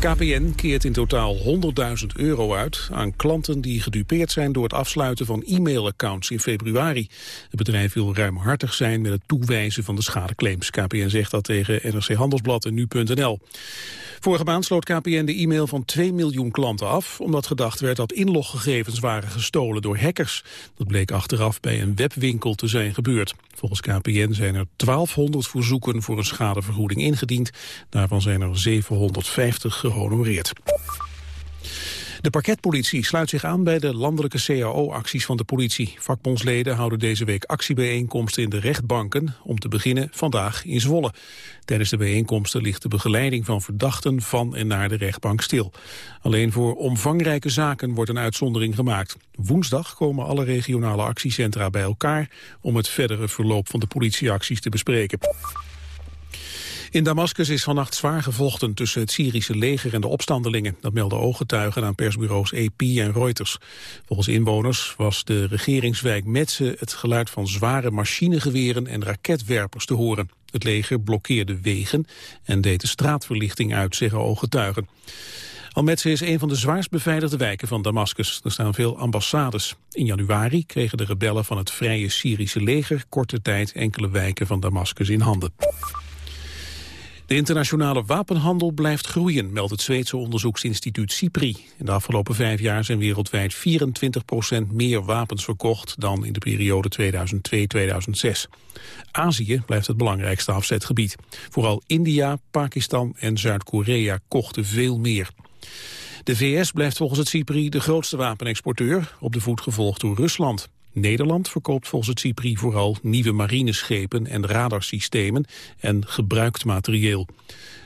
KPN keert in totaal 100.000 euro uit aan klanten die gedupeerd zijn door het afsluiten van e-mailaccounts in februari. Het bedrijf wil ruimhartig zijn met het toewijzen van de schadeclaims. KPN zegt dat tegen NRC Handelsblad en Nu.nl. Vorige maand sloot KPN de e-mail van 2 miljoen klanten af... omdat gedacht werd dat inloggegevens waren gestolen door hackers. Dat bleek achteraf bij een webwinkel te zijn gebeurd. Volgens KPN zijn er 1200 verzoeken voor een schadevergoeding ingediend. Daarvan zijn er 750 gehonoreerd. De parketpolitie sluit zich aan bij de landelijke CAO-acties van de politie. Vakbondsleden houden deze week actiebijeenkomsten in de rechtbanken... om te beginnen vandaag in Zwolle. Tijdens de bijeenkomsten ligt de begeleiding van verdachten van en naar de rechtbank stil. Alleen voor omvangrijke zaken wordt een uitzondering gemaakt. Woensdag komen alle regionale actiecentra bij elkaar... om het verdere verloop van de politieacties te bespreken. In Damascus is vannacht zwaar gevochten tussen het Syrische leger en de opstandelingen. Dat melden ooggetuigen aan persbureaus AP en Reuters. Volgens inwoners was de regeringswijk Metze het geluid van zware machinegeweren en raketwerpers te horen. Het leger blokkeerde wegen en deed de straatverlichting uit, zeggen ooggetuigen. Almetse is een van de zwaarst beveiligde wijken van Damascus. Er staan veel ambassades. In januari kregen de rebellen van het Vrije Syrische leger korte tijd enkele wijken van Damascus in handen. De internationale wapenhandel blijft groeien, meldt het Zweedse onderzoeksinstituut CIPRI. In de afgelopen vijf jaar zijn wereldwijd 24% meer wapens verkocht dan in de periode 2002-2006. Azië blijft het belangrijkste afzetgebied. Vooral India, Pakistan en Zuid-Korea kochten veel meer. De VS blijft volgens het CIPRI de grootste wapenexporteur, op de voet gevolgd door Rusland. Nederland verkoopt volgens het CIPRI vooral nieuwe marineschepen en radarsystemen en gebruikt materieel.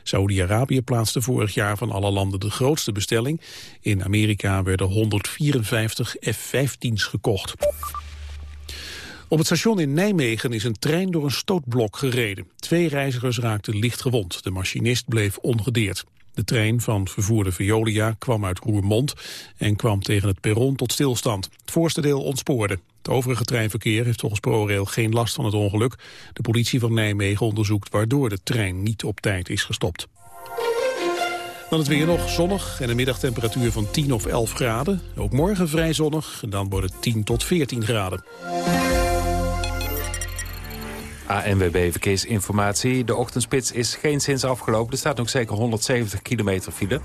Saoedi-Arabië plaatste vorig jaar van alle landen de grootste bestelling. In Amerika werden 154 F-15's gekocht. Op het station in Nijmegen is een trein door een stootblok gereden. Twee reizigers raakten licht gewond. De machinist bleef ongedeerd. De trein van vervoerde Veolia kwam uit Roermond en kwam tegen het perron tot stilstand. Het voorste deel ontspoorde. Het overige treinverkeer heeft volgens ProRail geen last van het ongeluk. De politie van Nijmegen onderzoekt waardoor de trein niet op tijd is gestopt. Dan het weer nog zonnig en een middagtemperatuur van 10 of 11 graden. Ook morgen vrij zonnig en dan wordt het 10 tot 14 graden. ANWB Verkeersinformatie. De ochtendspits is geen sinds afgelopen. Er staat nog zeker 170 kilometer file.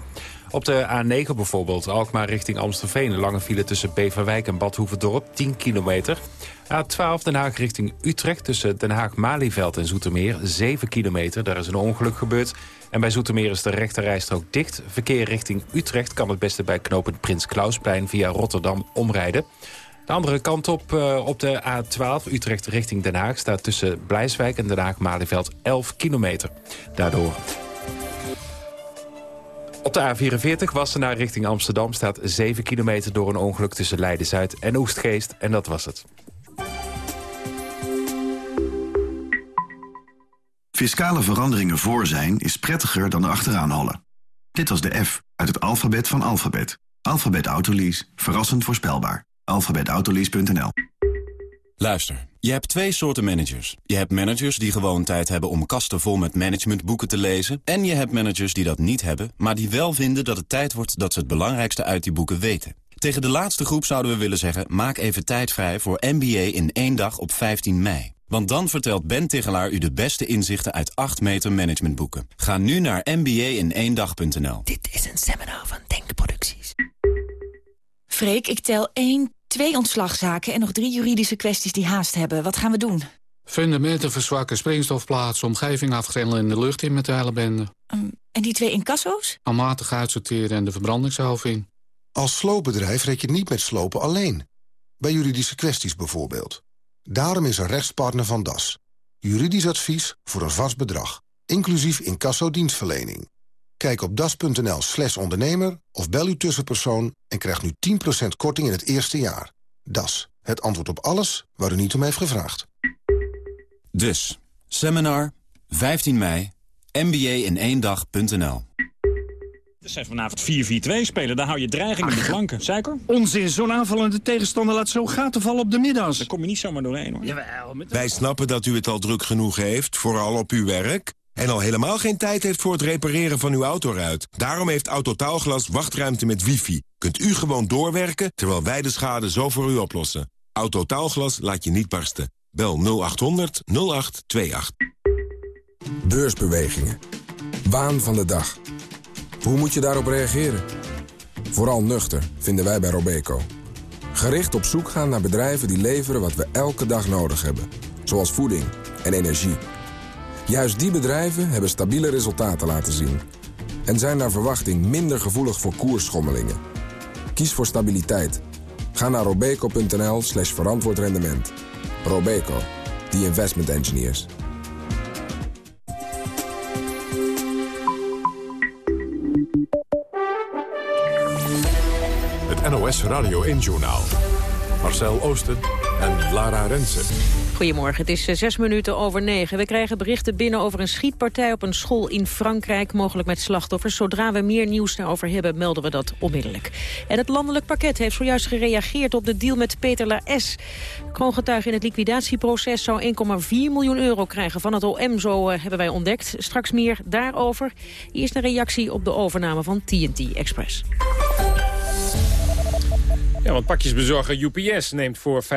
Op de A9 bijvoorbeeld, Alkmaar richting Amstelveen. Een lange file tussen Beverwijk en Badhoevedorp, 10 kilometer. A12 Den Haag richting Utrecht tussen Den Haag-Malieveld en Zoetermeer, 7 kilometer. Daar is een ongeluk gebeurd. En bij Zoetermeer is de rechterrijstrook dicht. Verkeer richting Utrecht kan het beste bij knooppunt Prins Klausplein via Rotterdam omrijden. De andere kant op, uh, op de A12, Utrecht richting Den Haag... staat tussen Blijswijk en Den Haag-Malieveld 11 kilometer. Daardoor op de A44 Wassenaar richting Amsterdam staat 7 kilometer door een ongeluk tussen Leiden-Zuid en Oestgeest. En dat was het. Fiscale veranderingen voor zijn is prettiger dan achteraan hollen. Dit was de F uit het alfabet van alfabet. Alphabet Autolease. Verrassend voorspelbaar. Alphabetautolease.nl Luister, je hebt twee soorten managers. Je hebt managers die gewoon tijd hebben om kasten vol met managementboeken te lezen. En je hebt managers die dat niet hebben, maar die wel vinden dat het tijd wordt dat ze het belangrijkste uit die boeken weten. Tegen de laatste groep zouden we willen zeggen, maak even tijd vrij voor MBA in één dag op 15 mei. Want dan vertelt Ben Tigelaar u de beste inzichten uit 8 meter managementboeken. Ga nu naar mba-in-één-dag.nl. Dit is een seminar van Denkproducties. Freek, ik tel 1, twee ontslagzaken en nog drie juridische kwesties die haast hebben. Wat gaan we doen? Fundamenten verzwakken, springstofplaatsen, omgeving afgrendelen en de lucht in met de hele bende. Um, en die twee incasso's? Almatig uitsorteren en de verbrandingshalf in. Als sloopbedrijf red je niet met slopen alleen. Bij juridische kwesties bijvoorbeeld. Daarom is er rechtspartner van DAS. Juridisch advies voor een vast bedrag. Inclusief incasso-dienstverlening. Kijk op das.nl slash ondernemer of bel uw tussenpersoon... en krijg nu 10% korting in het eerste jaar. Das, het antwoord op alles waar u niet om heeft gevraagd. Dus, seminar, 15 mei, mba in één dag.nl. Dus zij vanavond 4-4-2 spelen, daar hou je dreiging in de flanken. Suiker? Onzin, zo'n aanvallende tegenstander laat zo gaten vallen op de middags. Daar kom je niet zomaar doorheen hoor. Jawel, met Wij snappen dat u het al druk genoeg heeft, vooral op uw werk... en al helemaal geen tijd heeft voor het repareren van uw autoruit. Daarom heeft Autotaalglas wachtruimte met wifi. Kunt u gewoon doorwerken, terwijl wij de schade zo voor u oplossen. Autotaalglas laat je niet barsten. Bel 0800 0828. Beursbewegingen. Waan van de dag. Hoe moet je daarop reageren? Vooral nuchter, vinden wij bij Robeco. Gericht op zoek gaan naar bedrijven die leveren wat we elke dag nodig hebben. Zoals voeding en energie. Juist die bedrijven hebben stabiele resultaten laten zien. En zijn naar verwachting minder gevoelig voor koersschommelingen. Kies voor stabiliteit. Ga naar robeco.nl slash verantwoord rendement. Robeco, the investment engineers. Het NOS Radio 1-journaal. Marcel Oosten en Lara Rensen. Goedemorgen, het is eh, zes minuten over negen. We krijgen berichten binnen over een schietpartij op een school in Frankrijk, mogelijk met slachtoffers. Zodra we meer nieuws daarover hebben, melden we dat onmiddellijk. En het landelijk pakket heeft zojuist gereageerd op de deal met Peter Laes. Kroongetuige in het liquidatieproces zou 1,4 miljoen euro krijgen van het OM, zo eh, hebben wij ontdekt. Straks meer daarover. Eerst een reactie op de overname van TNT Express. Ja, want pakjesbezorger UPS neemt voor 5,2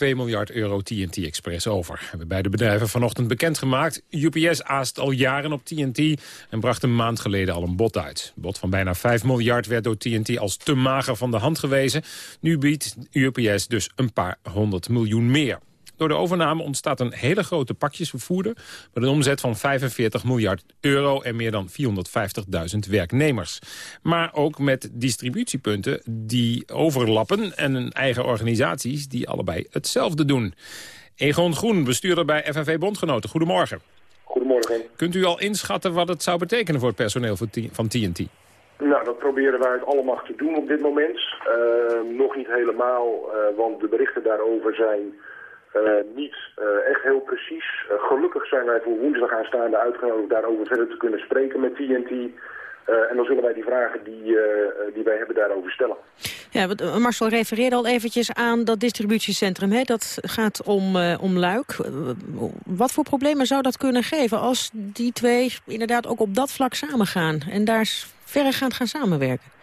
miljard euro TNT Express over. Hebben beide bedrijven vanochtend bekendgemaakt. UPS aast al jaren op TNT en bracht een maand geleden al een bod uit. Een bod van bijna 5 miljard werd door TNT als te mager van de hand gewezen. Nu biedt UPS dus een paar honderd miljoen meer. Door de overname ontstaat een hele grote pakjesvervoerder... met een omzet van 45 miljard euro en meer dan 450.000 werknemers. Maar ook met distributiepunten die overlappen... en een eigen organisaties die allebei hetzelfde doen. Egon Groen, bestuurder bij FNV Bondgenoten. Goedemorgen. Goedemorgen. Kunt u al inschatten wat het zou betekenen voor het personeel van TNT? Nou, dat proberen wij het allemaal te doen op dit moment. Uh, nog niet helemaal, uh, want de berichten daarover zijn niet uh, echt heel precies. Uh, gelukkig zijn wij voor woensdag aanstaande uitgenodigd daarover verder te kunnen spreken met TNT. en dan zullen wij die vragen die, die wij hebben daarover stellen. Ja, Marcel refereerde al eventjes aan dat distributiecentrum. Hè? Dat gaat om, om Luik. wat voor problemen zou dat kunnen geven als die twee inderdaad ook op dat vlak samengaan... en daar verregaand gaan samenwerken?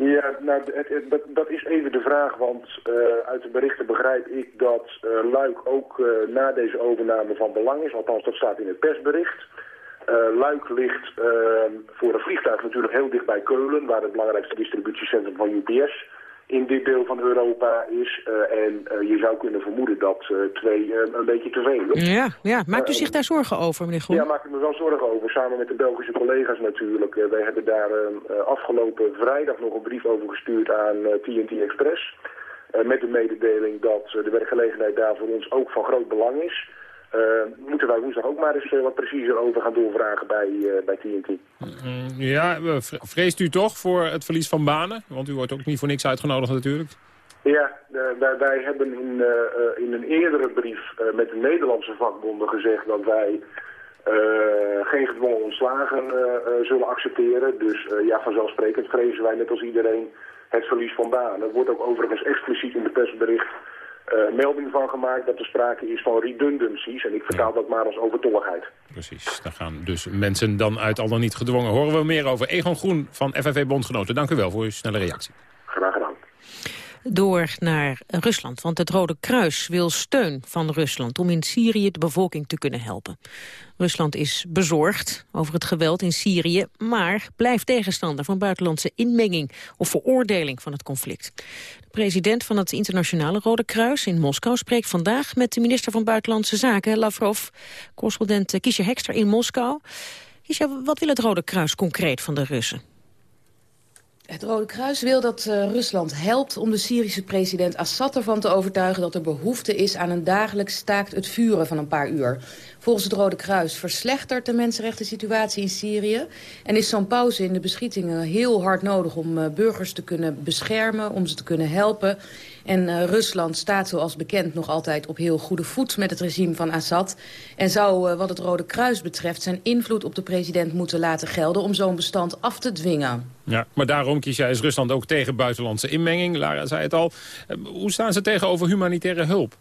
Ja, nou, het, dat, is even de vraag, want uh, uit de berichten begrijp ik dat uh, Luik ook uh, na deze overname van belang is. Althans, dat staat in het persbericht. Luik ligt voor een vliegtuig natuurlijk heel dicht bij Keulen, waar het belangrijkste distributiecentrum van UPS in dit deel van Europa is. Uh, en uh, je zou kunnen vermoeden dat uh, twee een beetje te veel is. Ja, ja. maakt u zich daar zorgen over, meneer Groen? Ja, maak ik me wel zorgen over. Samen met de Belgische collega's natuurlijk. wij hebben daar afgelopen vrijdag nog een brief over gestuurd aan TNT Express. met de mededeling dat de werkgelegenheid daar voor ons ook van groot belang is. Uh, moeten wij woensdag ook maar eens uh, wat preciezer over gaan doorvragen bij, uh, bij TNT. Mm, ja, vreest u toch voor het verlies van banen? Want u wordt ook niet voor niks uitgenodigd natuurlijk. Ja, wij, wij, hebben in, in een eerdere brief met de Nederlandse vakbonden gezegd dat wij geen gedwongen ontslagen zullen accepteren. Dus ja, vanzelfsprekend vrezen wij net als iedereen het verlies van banen. Dat wordt ook overigens expliciet in de persbericht uh, melding van gemaakt dat er sprake is van redundancies. En ik vertaal dat maar als overtolligheid. Precies, daar gaan dus mensen dan uit al dan niet gedwongen. Horen we meer over. Egon Groen van FNV Bondgenoten, dank u wel voor uw snelle reactie. Graag gedaan. Door naar Rusland, want het Rode Kruis wil steun van Rusland... om in Syrië de bevolking te kunnen helpen. Rusland is bezorgd over het geweld in Syrië... maar blijft tegenstander van buitenlandse inmenging... of veroordeling van het conflict. De president van het Internationale Rode Kruis in Moskou... spreekt vandaag met de minister van Buitenlandse Zaken, Lavrov... correspondent Kiesje Hekster in Moskou. Kiesje, wat wil het Rode Kruis concreet van de Russen? Het Rode Kruis wil dat uh, Rusland helpt om de Syrische president Assad ervan te overtuigen dat er behoefte is aan een dagelijks staakt het vuren van een paar uur. Volgens het Rode Kruis verslechtert de mensenrechten situatie in Syrië en is zo'n pauze in de beschietingen heel hard nodig om uh, burgers te kunnen beschermen, om ze te kunnen helpen En uh, Rusland staat zoals bekend nog altijd op heel goede voet met het regime van Assad. En zou uh, wat het Rode Kruis betreft zijn invloed op de president moeten laten gelden... om zo'n bestand af te dwingen. Ja, maar daarom kies jij als Rusland ook tegen buitenlandse inmenging. Lara zei het al. hoe staan ze tegenover humanitaire hulp?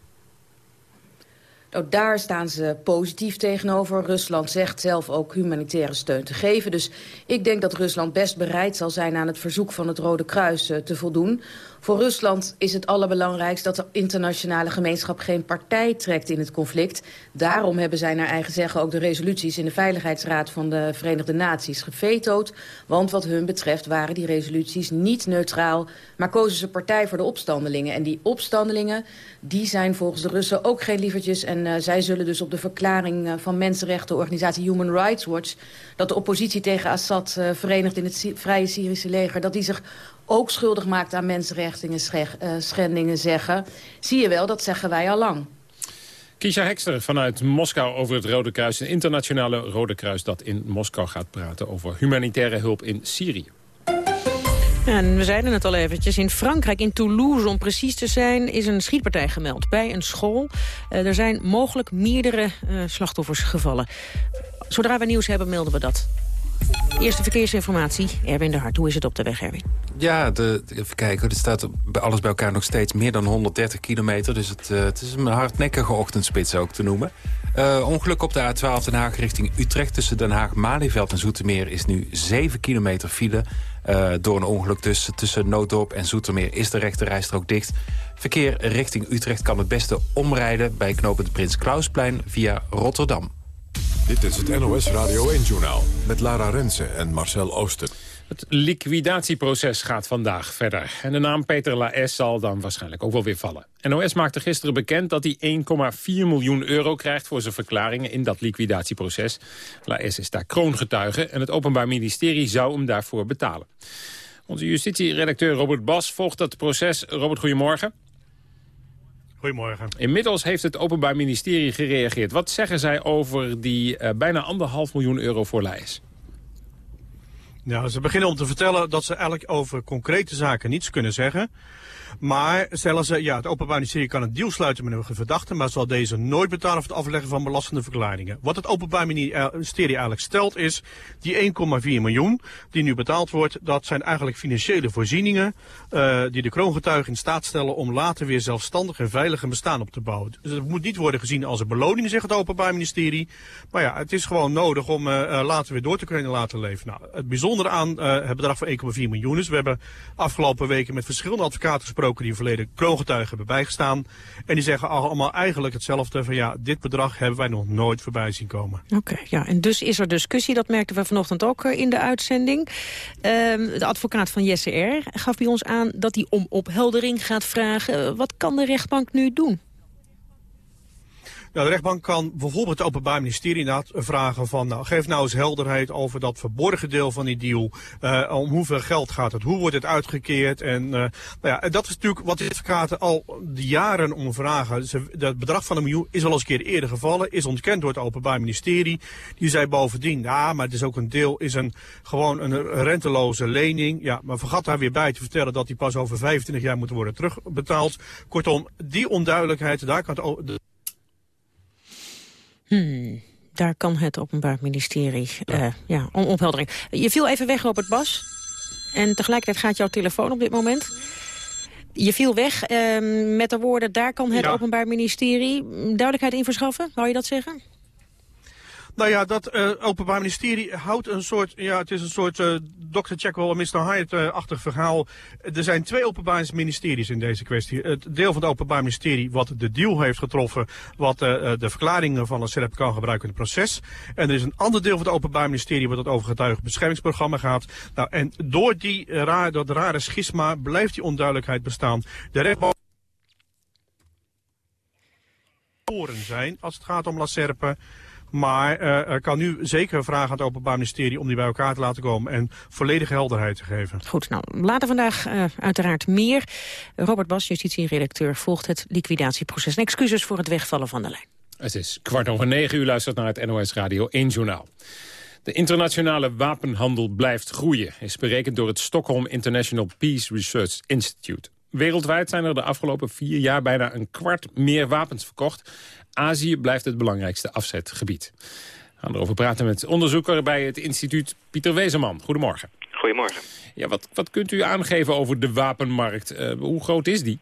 Nou, daar staan ze positief tegenover. Rusland zegt zelf ook humanitaire steun te geven. Dus ik denk dat Rusland best bereid zal zijn aan het verzoek van het Rode Kruis te voldoen. Voor Rusland is het allerbelangrijkst dat de internationale gemeenschap geen partij trekt in het conflict. Daarom hebben zij naar eigen zeggen ook de resoluties in de Veiligheidsraad van de Verenigde Naties gevetood. Want wat hun betreft waren die resoluties niet neutraal, maar kozen ze partij voor de opstandelingen. En die opstandelingen, die zijn volgens de Russen ook geen lievertjes. En uh, zij zullen dus op de verklaring uh, van mensenrechtenorganisatie Human Rights Watch... dat de oppositie tegen Assad uh, verenigd in het Vrije Syrische leger... dat die zich ook schuldig maakt aan mensenrechten schendingen zeggen. Zie je wel, dat zeggen wij al lang. Kisha Hekster vanuit Moskou over het Rode Kruis. Een internationale Rode Kruis dat in Moskou gaat praten over humanitaire hulp in Syrië. En we zeiden het al eventjes, in Frankrijk, in Toulouse om precies te zijn... is een schietpartij gemeld bij een school. Uh, er zijn mogelijk meerdere uh, slachtoffers gevallen. Zodra we nieuws hebben, melden we dat. Eerste verkeersinformatie, Erwin de Hart. Hoe is het op de weg, Erwin? Ja, de, even kijken. Er staat bij alles bij elkaar nog steeds meer dan 130 kilometer. Dus het, uh, het is een hardnekkige ochtendspits ook te noemen. Uh, ongeluk op de A12 Den Haag richting Utrecht... tussen Den Haag, Malieveld en Zoetermeer is nu 7 kilometer file. Uh, door een ongeluk tussen, tussen Nooddorp en Zoetermeer is de rechterrijstrook dicht. Verkeer richting Utrecht kan het beste omrijden... bij knooppunt Prins Klausplein via Rotterdam. Dit is het NOS Radio 1-journaal met Lara Rensen en Marcel Ooster. Het liquidatieproces gaat vandaag verder. En de naam Peter Laes zal dan waarschijnlijk ook wel weer vallen. NOS maakte gisteren bekend dat hij 1,4 miljoen euro krijgt... voor zijn verklaringen in dat liquidatieproces. Laes is daar kroongetuige en het Openbaar Ministerie zou hem daarvoor betalen. Onze justitieredacteur Robert Bas volgt dat proces. Robert, goedemorgen. Goedemorgen. Inmiddels heeft het Openbaar Ministerie gereageerd. Wat zeggen zij over die uh, bijna anderhalf miljoen euro voor Lijs? Ja, ze beginnen om te vertellen dat ze eigenlijk over concrete zaken niets kunnen zeggen. Maar stellen ze, ja, het Openbaar Ministerie kan een deal sluiten met een verdachte, maar zal deze nooit betalen voor het afleggen van belastende verklaringen. Wat het Openbaar Ministerie eigenlijk stelt is, die 1,4 miljoen die nu betaald wordt, dat zijn eigenlijk financiële voorzieningen uh, die de kroongetuigen in staat stellen om later weer zelfstandig en veilig een bestaan op te bouwen. Dus het moet niet worden gezien als een beloning, zegt het Openbaar Ministerie. Maar ja, het is gewoon nodig om uh, later weer door te kunnen laten leven. Nou, het bijzondere aan uh, het bedrag van 1,4 miljoen is, we hebben afgelopen weken met verschillende advocaten gesproken die verleden kroongetuigen hebben bijgestaan. En die zeggen allemaal eigenlijk hetzelfde van ja, dit bedrag hebben wij nog nooit voorbij zien komen. Oké, ja, en dus is er discussie, dat merkten we vanochtend ook uh, in de uitzending. Uh, de advocaat van Jesse R. gaf bij ons aan dat hij om opheldering gaat vragen. wat kan de rechtbank nu doen? Nou, de rechtbank kan bijvoorbeeld het Openbaar Ministerie inderdaad vragen van... Nou, geef nou eens helderheid over dat verborgen deel van die deal. Uh, om hoeveel geld gaat het? Hoe wordt het uitgekeerd? En uh, nou ja, dat is natuurlijk wat de advocaten al jaren om vragen. Dat bedrag van een miljoen is al eens een keer eerder gevallen. Is ontkend door het Openbaar Ministerie. Die zei bovendien, ja, maar het is ook een deel, is een, gewoon een renteloze lening. Ja, maar vergat daar weer bij te vertellen dat die pas over 25 jaar moet worden terugbetaald. Kortom, die onduidelijkheid, daar kan het... Hmm, daar kan het Openbaar Ministerie ja. Uh, ja, om opheldering. Je viel even weg, Robert Bas. En tegelijkertijd gaat jouw telefoon op dit moment. Je viel weg uh, met de woorden, daar kan het ja. Openbaar Ministerie duidelijkheid in verschaffen. Wou je dat zeggen? Nou ja, dat uh, Openbaar Ministerie houdt een soort, ja, het is een soort uh, Dr. Jekyll en Mr. Hyde-achtig verhaal. Er zijn twee Openbaar Ministeries in deze kwestie. Het deel van het Openbaar Ministerie wat de deal heeft getroffen, wat uh, de verklaringen van een SERP kan gebruiken in het proces. En er is een ander deel van het Openbaar Ministerie wat het over getuigenbeschermingsprogramma gaat. Nou, en door die, raar, dat rare schisma blijft die onduidelijkheid bestaan. De rechtbank zijn als het gaat om La Serpe. Maar uh, er kan nu zeker vragen aan het Openbaar Ministerie om die bij elkaar te laten komen en volledige helderheid te geven. Goed, nou later vandaag uh, uiteraard meer. Robert Bas, justitieredacteur, volgt het liquidatieproces. En excuses voor het wegvallen van de lijn. Het is kwart over negen, u luistert naar het NOS Radio 1 Journaal. De internationale wapenhandel blijft groeien, is berekend door het Stockholm International Peace Research Institute. Wereldwijd zijn er de afgelopen vier jaar bijna een kwart meer wapens verkocht. Azië blijft het belangrijkste afzetgebied. We gaan erover praten met onderzoeker bij het instituut Pieter Wezenman. Goedemorgen. Goedemorgen. Ja, wat, wat kunt u aangeven over de wapenmarkt? Uh, hoe groot is die?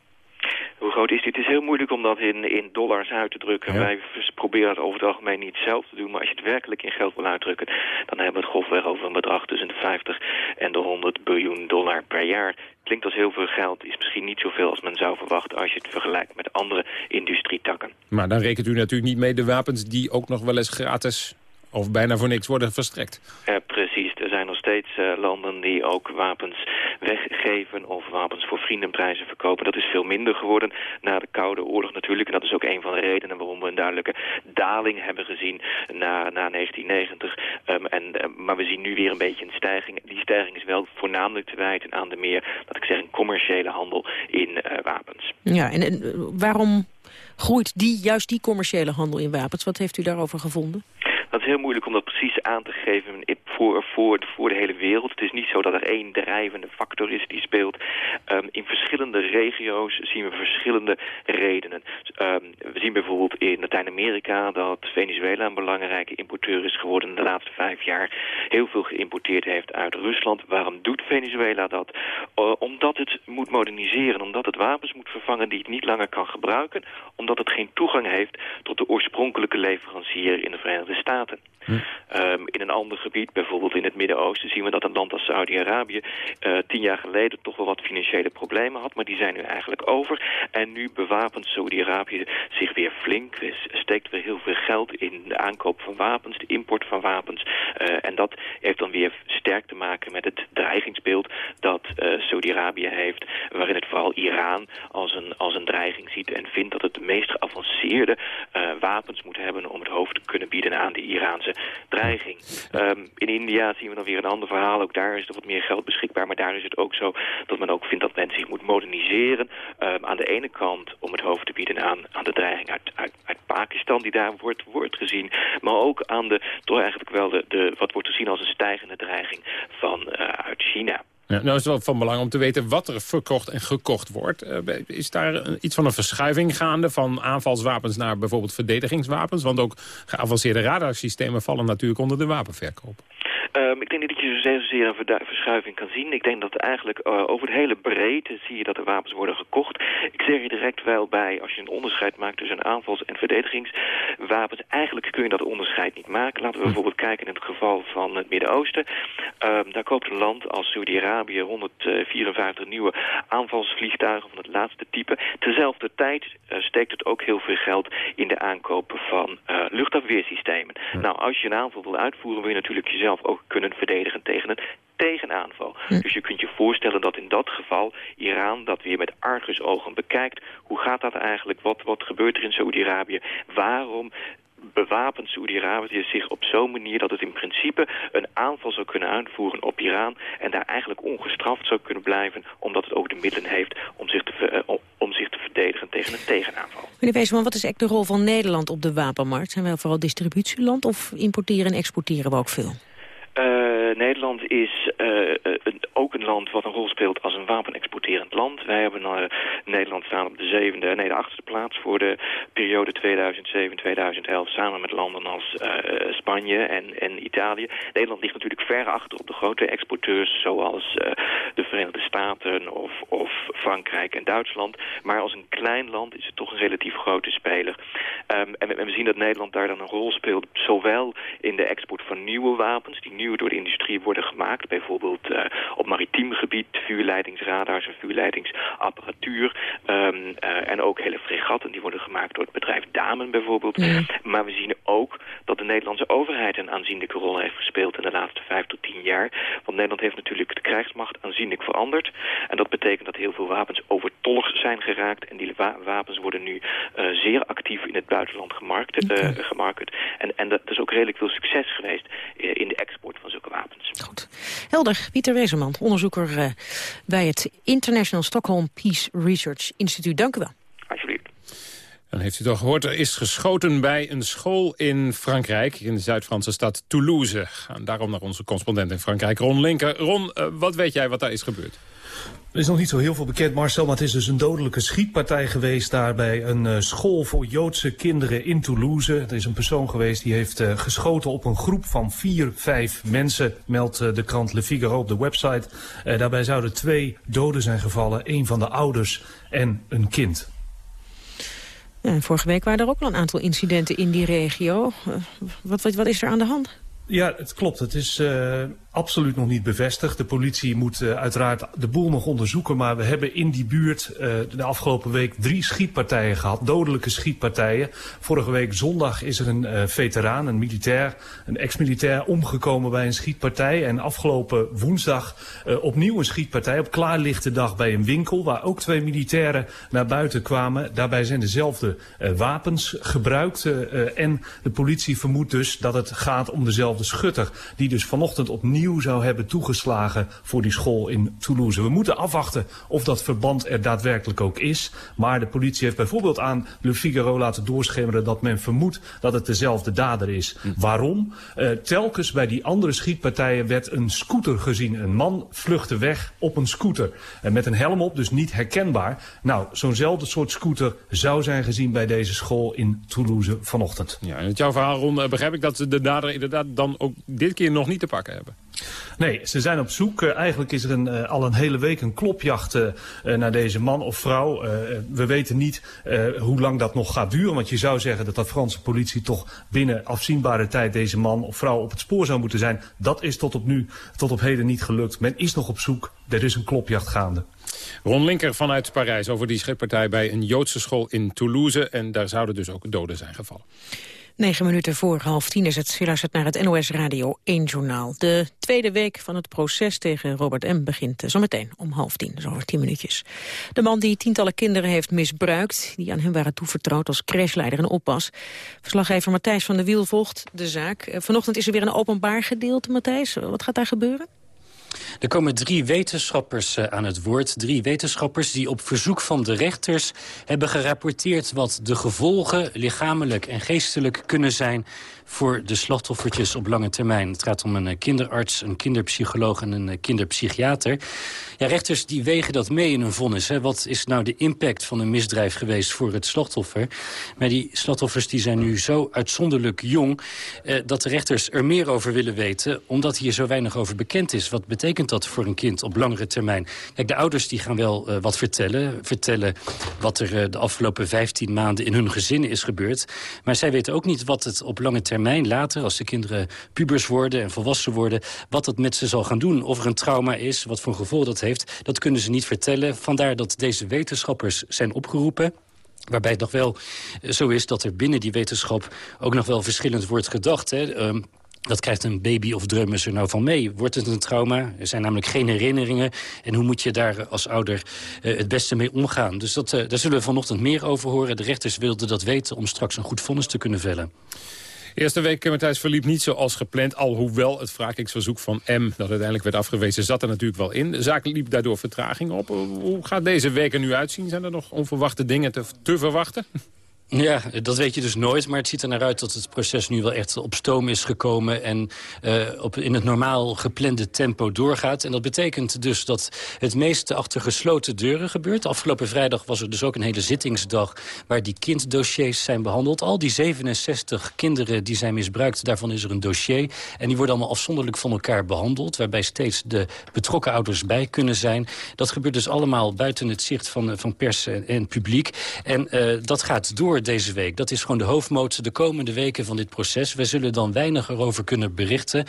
Hoe groot is die? Het is heel moeilijk om dat in, in dollars uit te drukken. Wij proberen het over het algemeen niet zelf te doen. Maar als je het werkelijk in geld wil uitdrukken... dan hebben we het grofweg over een bedrag tussen de 50 en de 100 biljoen dollar per jaar. Klinkt als heel veel geld, is misschien niet zoveel als men zou verwachten... als je het vergelijkt met andere industrietakken. Maar dan rekent u natuurlijk niet mee de wapens die ook nog wel eens gratis of bijna voor niks worden verstrekt. Ja, precies. Er zijn nog steeds uh, landen die ook wapens weggeven of wapens voor vriendenprijzen verkopen. Dat is veel minder geworden na de Koude Oorlog natuurlijk. En dat is ook een van de redenen waarom we een duidelijke daling hebben gezien na, na 1990. Um, en, uh, maar we zien nu weer een beetje een stijging. Die stijging is wel voornamelijk te wijten aan de meer, dat ik zeg, een commerciële handel in uh, wapens. Ja, en, en waarom groeit die, juist die commerciële handel in wapens? Wat heeft u daarover gevonden? Dat is heel moeilijk om dat precies aan te geven voor, voor, voor de hele wereld. Het is niet zo dat er één drijvende factor is die speelt. Um, in verschillende regio's zien we verschillende redenen. Um, we zien bijvoorbeeld in Latijns-Amerika dat Venezuela een belangrijke importeur is geworden in de laatste vijf jaar. Heel veel geïmporteerd heeft uit Rusland. Waarom doet Venezuela dat? Omdat het moet moderniseren, omdat het wapens moet vervangen die het niet langer kan gebruiken. Omdat het geen toegang heeft tot de oorspronkelijke leverancier in de Verenigde Staten. Hm. Um, in een ander gebied, bijvoorbeeld in het Midden-Oosten... zien we dat een land als Saudi-Arabië uh, tien jaar geleden toch wel wat financiële problemen had. Maar die zijn nu eigenlijk over. En nu bewapent Saudi-Arabië zich weer flink. Steekt weer heel veel geld in de aankoop van wapens, de import van wapens. Uh, en dat heeft dan weer sterk te maken met het dreigingsbeeld dat uh, Saudi-Arabië heeft. Waarin het vooral Iran als een, als een dreiging ziet en vindt dat het de meest geavanceerde wapens moet hebben... om het hoofd te kunnen bieden aan de Iraanse dreiging. Um, in India zien we dan weer een ander verhaal. Ook daar is er wat meer geld beschikbaar. Maar daar is het ook zo dat men ook vindt dat men zich moet moderniseren. Um, aan de ene kant om het hoofd te bieden aan, aan de dreiging uit, uit, uit Pakistan die daar wordt, wordt gezien. Maar ook aan de, toch eigenlijk wel de, de, wat wordt gezien als een stijgende dreiging van, uh, uit China. Ja, nou is het wel van belang om te weten wat er verkocht en gekocht wordt. Uh, is daar iets van een verschuiving gaande van aanvalswapens naar bijvoorbeeld verdedigingswapens? Want ook geavanceerde radarsystemen vallen natuurlijk onder de wapenverkoop. Um, ik denk niet dat je zozeer een verschuiving kan zien. Ik denk dat eigenlijk uh, over het hele breedte zie je dat er wapens worden gekocht. Ik zeg je direct wel bij, als je een onderscheid maakt tussen aanvals- en verdedigingswapens, eigenlijk kun je dat onderscheid niet maken. Laten we hm. bijvoorbeeld kijken in het geval van het Midden-Oosten. Um, daar koopt een land als Saudi-Arabië 154 nieuwe aanvalsvliegtuigen van het laatste type. Tezelfde tijd uh, steekt het ook heel veel geld in de aankopen van uh, luchtafweersystemen. Hm. Nou, als je een aanval wil uitvoeren, wil je natuurlijk jezelf ook kunnen verdedigen tegen een tegenaanval. Hm. Dus je kunt je voorstellen dat in dat geval Iran dat weer met argusogen bekijkt. Hoe gaat dat eigenlijk? Wat, wat gebeurt er in Saoedi-Arabië? Waarom bewapent Saoedi-Arabië zich op zo'n manier dat het in principe een aanval zou kunnen uitvoeren op Iran en daar eigenlijk ongestraft zou kunnen blijven omdat het ook de middelen heeft om zich te, uh, om zich te verdedigen tegen een tegenaanval. Meneer Weesman, wat is eigenlijk de rol van Nederland op de wapenmarkt? Zijn wij vooral distributieland of importeren en exporteren we ook veel? Uh, Nederland is uh, een, ook een land wat een rol speelt als een wapenexporterend land. Wij hebben Nederland staan op de zevende, nee de achtste plaats voor de periode 2007-2011 samen met landen als Spanje en, en Italië. Nederland ligt natuurlijk ver achter op de grote exporteurs zoals de Verenigde Staten of, of Frankrijk en Duitsland. Maar als een klein land is het toch een relatief grote speler. Um, en, en we zien dat Nederland daar dan een rol speelt, zowel in de export van nieuwe wapens die door de industrie worden gemaakt. Bijvoorbeeld uh, op maritiem gebied, vuurleidingsradars en vuurleidingsapparatuur. Um, uh, en ook hele fregatten die worden gemaakt door het bedrijf Damen bijvoorbeeld. Ja. Maar we zien ook dat de Nederlandse overheid een aanzienlijke rol heeft gespeeld in de laatste vijf tot tien jaar. Want Nederland heeft natuurlijk de krijgsmacht aanzienlijk veranderd. En dat betekent dat heel veel wapens overtollig zijn geraakt. En die wa wapens worden nu uh, zeer actief in het buitenland. Okay. gemarket. En, en dat is ook redelijk veel succes geweest in de export van zulke wapens. Goed. Helder, Pieter Wezenman, onderzoeker uh, bij het International Stockholm Peace Research Instituut. Dank u wel. Alsjeblieft. Dan heeft u toch gehoord, er is geschoten bij een school in Frankrijk... in de Zuid-Franse stad Toulouse. Gaan daarom naar onze correspondent in Frankrijk, Ron Linker. Ron, uh, wat weet jij wat daar is gebeurd? Er is nog niet zo heel veel bekend, Marcel, maar het is dus een dodelijke schietpartij geweest daar bij een uh, school voor Joodse kinderen in Toulouse. Er is een persoon geweest die heeft uh, geschoten op een groep van vier, vijf mensen, meldt uh, de krant Le Figaro op de website. daarbij zouden twee doden zijn gevallen, een van de ouders en een kind. Ja, vorige week waren er ook al een aantal incidenten in die regio. wat, wat, wat is er aan de hand? Ja, het klopt. Het is uh, absoluut nog niet bevestigd. De politie moet uh, uiteraard de boel nog onderzoeken. Maar we hebben in die buurt uh, de afgelopen week drie schietpartijen gehad. Dodelijke schietpartijen. Vorige week zondag is er een veteraan, een militair, een ex-militair omgekomen bij een schietpartij. En afgelopen woensdag opnieuw een schietpartij op klaarlichte dag bij een winkel. Waar ook twee militairen naar buiten kwamen. Daarbij zijn dezelfde wapens gebruikt. en de politie vermoedt dus dat het gaat om dezelfde de schutter... die dus vanochtend opnieuw zou hebben toegeslagen voor die school in Toulouse. We moeten afwachten of dat verband er daadwerkelijk ook is. Maar de politie heeft bijvoorbeeld aan Le Figaro laten doorschemeren... dat men vermoedt dat het dezelfde dader is. Hm. Waarom? Uh, telkens bij die andere schietpartijen werd een scooter gezien. Een man vluchtte weg op een scooter. En met een helm op, dus niet herkenbaar. Nou, zo'nzelfde soort scooter zou zijn gezien bij deze school in Toulouse vanochtend. Ja, en uit jouw verhaal, Ron, eh, begrijp ik dat de dader inderdaad dan ook dit keer nog niet te pakken hebben. Nee, ze zijn op zoek. Uh, eigenlijk is er een, uh, al een hele week een klopjacht uh, naar deze man of vrouw. we weten niet hoe lang dat nog gaat duren. Want je zou zeggen dat de Franse politie toch binnen afzienbare tijd deze man of vrouw op het spoor zou moeten zijn. Dat is tot op nu, tot op heden niet gelukt. Men is nog op zoek. Er is een klopjacht gaande. Ron Linker vanuit Parijs over die schietpartij bij een Joodse school in Toulouse. En daar zouden dus ook doden zijn gevallen. Negen minuten voor half tien is het. U naar het NOS Radio 1 journaal. De tweede week van het proces tegen Robert M. begint zometeen om half tien, dus over tien minuutjes. De man die tientallen kinderen heeft misbruikt... die aan hem waren toevertrouwd als crashleider en oppas. Verslaggever Matthijs van der Wiel volgt de zaak. Eh, vanochtend is er weer een openbaar gedeelte, Matthijs. Wat gaat daar gebeuren? Er komen drie wetenschappers eh, aan het woord. Drie wetenschappers die op verzoek van de rechters hebben gerapporteerd... wat de gevolgen lichamelijk en geestelijk kunnen zijn voor de slachtoffertjes op lange termijn. Het gaat om een eh, kinderarts, een kinderpsycholoog en een eh, kinderpsychiater. Ja, rechters die wegen dat mee in hun vonnis. Hè. Wat is nou de impact van een misdrijf geweest voor het slachtoffer? Maar die slachtoffers die zijn nu zo uitzonderlijk jong... Eh, dat de rechters er meer over willen weten... omdat hier zo weinig over bekend is. Wat betekent dat voor een kind op langere termijn? Kijk, de ouders die gaan wel uh, wat vertellen. Vertellen wat er uh, de afgelopen 15 maanden in hun gezinnen is gebeurd. Maar zij weten ook niet wat het op lange termijn termijn later, als de kinderen pubers worden en volwassen worden... wat dat met ze zal gaan doen. Of er een trauma is, wat voor gevolg dat heeft, dat kunnen ze niet vertellen. Vandaar dat deze wetenschappers zijn opgeroepen. Waarbij het nog wel zo is dat er binnen die wetenschap ook nog wel verschillend wordt gedacht. Hè. Dat krijgt een baby of drummer er nou van mee? Wordt het een trauma? Er zijn namelijk geen herinneringen. En hoe moet je daar als ouder uh, het beste mee omgaan? Dus dat, uh, daar zullen we vanochtend meer over horen. De rechters wilden dat weten om straks een goed vonnis te kunnen vellen. Eerste week, Matthijs, verliep niet zoals gepland. Alhoewel het wrakingsverzoek van M, dat uiteindelijk werd afgewezen, zat er natuurlijk wel in. De zaak liep daardoor vertraging op. Hoe gaat deze week er nu uitzien? Zijn er nog onverwachte dingen te, te verwachten? Ja, dat weet je dus nooit. Maar het ziet er naar uit dat het proces nu wel echt op stoom is gekomen... en uh, op, in het normaal geplande tempo doorgaat. En dat betekent dus dat het meeste achter gesloten deuren gebeurt. Afgelopen vrijdag was er dus ook een hele zittingsdag... waar die kinddossiers zijn behandeld. Al die 67 kinderen die zijn misbruikt, daarvan is er een dossier. En die worden allemaal afzonderlijk van elkaar behandeld... waarbij steeds de betrokken ouders bij kunnen zijn. Dat gebeurt dus allemaal buiten het zicht van, van pers en, publiek. En uh, dat gaat door deze week. Dat is gewoon de hoofdmoot de komende weken van dit proces. We zullen dan weinig erover kunnen berichten.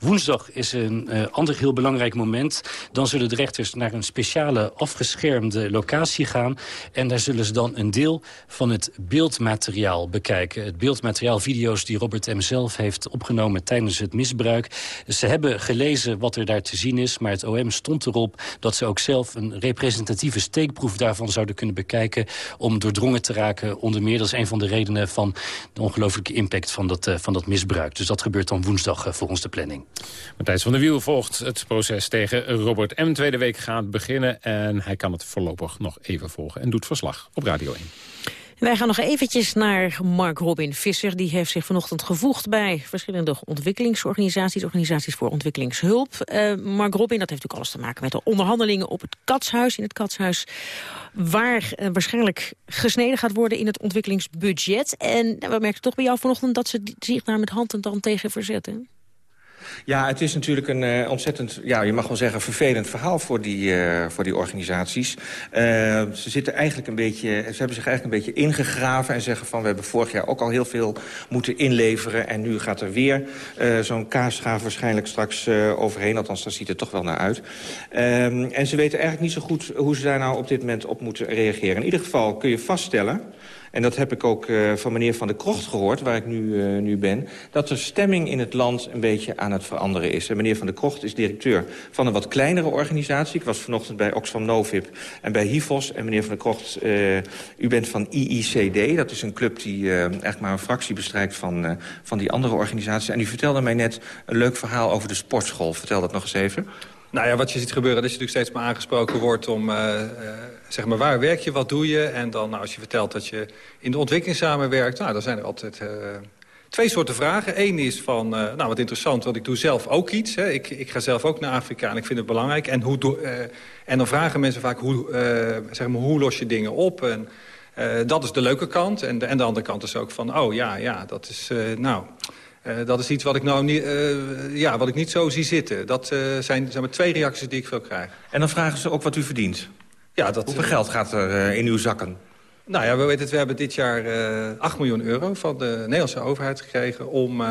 Woensdag is een uh, ander heel belangrijk moment. Dan zullen de rechters naar een speciale afgeschermde locatie gaan. En daar zullen ze dan een deel van het beeldmateriaal bekijken. Het beeldmateriaal, video's die Robert M. zelf heeft opgenomen tijdens het misbruik. Ze hebben gelezen wat er daar te zien is. Maar het OM stond erop dat ze ook zelf een representatieve steekproef daarvan zouden kunnen bekijken. Om doordrongen te raken onder meer dat is een van de redenen van de ongelooflijke impact van dat, uh, van dat misbruik. Dus dat gebeurt dan woensdag uh, volgens de planning. Matthijs van der Wiel volgt het proces tegen Robert M. Tweede week gaat beginnen en hij kan het voorlopig nog even volgen en doet verslag op Radio 1. Wij gaan nog eventjes naar Mark Robin Visser. Die heeft zich vanochtend gevoegd bij verschillende ontwikkelingsorganisaties, organisaties voor ontwikkelingshulp. Uh, Mark Robin, dat heeft natuurlijk alles te maken met de onderhandelingen op het Katshuis, in het Katshuis, waar uh, waarschijnlijk gesneden gaat worden in het ontwikkelingsbudget. En nou, we merken toch bij jou vanochtend dat ze zich daar met hand en tand tegen verzetten. Ja, het is natuurlijk een uh, ontzettend, ja, je mag wel zeggen, vervelend verhaal voor die, uh, voor die organisaties. Uh, ze zitten eigenlijk een beetje, ze hebben zich eigenlijk een beetje ingegraven en zeggen van we hebben vorig jaar ook al heel veel moeten inleveren en nu gaat er weer zo'n kaasgaaf waarschijnlijk straks overheen, althans daar ziet het toch wel naar uit. Ehm, en ze weten eigenlijk niet zo goed hoe ze daar nou op dit moment op moeten reageren. In ieder geval kun je vaststellen en dat heb ik ook uh, van meneer Van der Krocht gehoord, waar ik nu, uh, nu ben... dat de stemming in het land een beetje aan het veranderen is. En meneer Van der Krocht is directeur van een wat kleinere organisatie. Ik was vanochtend bij Oxfam Novib en bij HIVOS. En meneer Van der Krocht, uh, u bent van IICD. Dat is een club die echt maar een fractie bestrijkt van, van die andere organisaties. En u vertelde mij net een leuk verhaal over de sportschool. Vertel dat nog eens even. Nou ja, wat je ziet gebeuren, dat je natuurlijk steeds maar aangesproken wordt om... Zeg maar, waar werk je, wat doe je? En dan, nou, als je vertelt dat je in de ontwikkeling samenwerkt... nou, dan zijn er altijd uh, twee soorten vragen. Eén is van, nou, wat interessant, want ik doe zelf ook iets. Hè. Ik, ik ga zelf ook naar Afrika en ik vind het belangrijk. En, hoe doe, en dan vragen mensen vaak, hoe, zeg maar, hoe los je dingen op? En, dat is de leuke kant. En de, en de andere kant is ook van, oh ja, ja, dat is, nou... Dat is iets wat ik nou niet, ja, wat ik niet zo zie zitten. Dat zijn, zijn maar twee reacties die ik veel krijg. En dan vragen ze ook wat u verdient? Ja, dat, Hoeveel geld gaat er in uw zakken? Nou ja, we weten het, we hebben dit jaar 8 miljoen euro van de Nederlandse overheid gekregen... om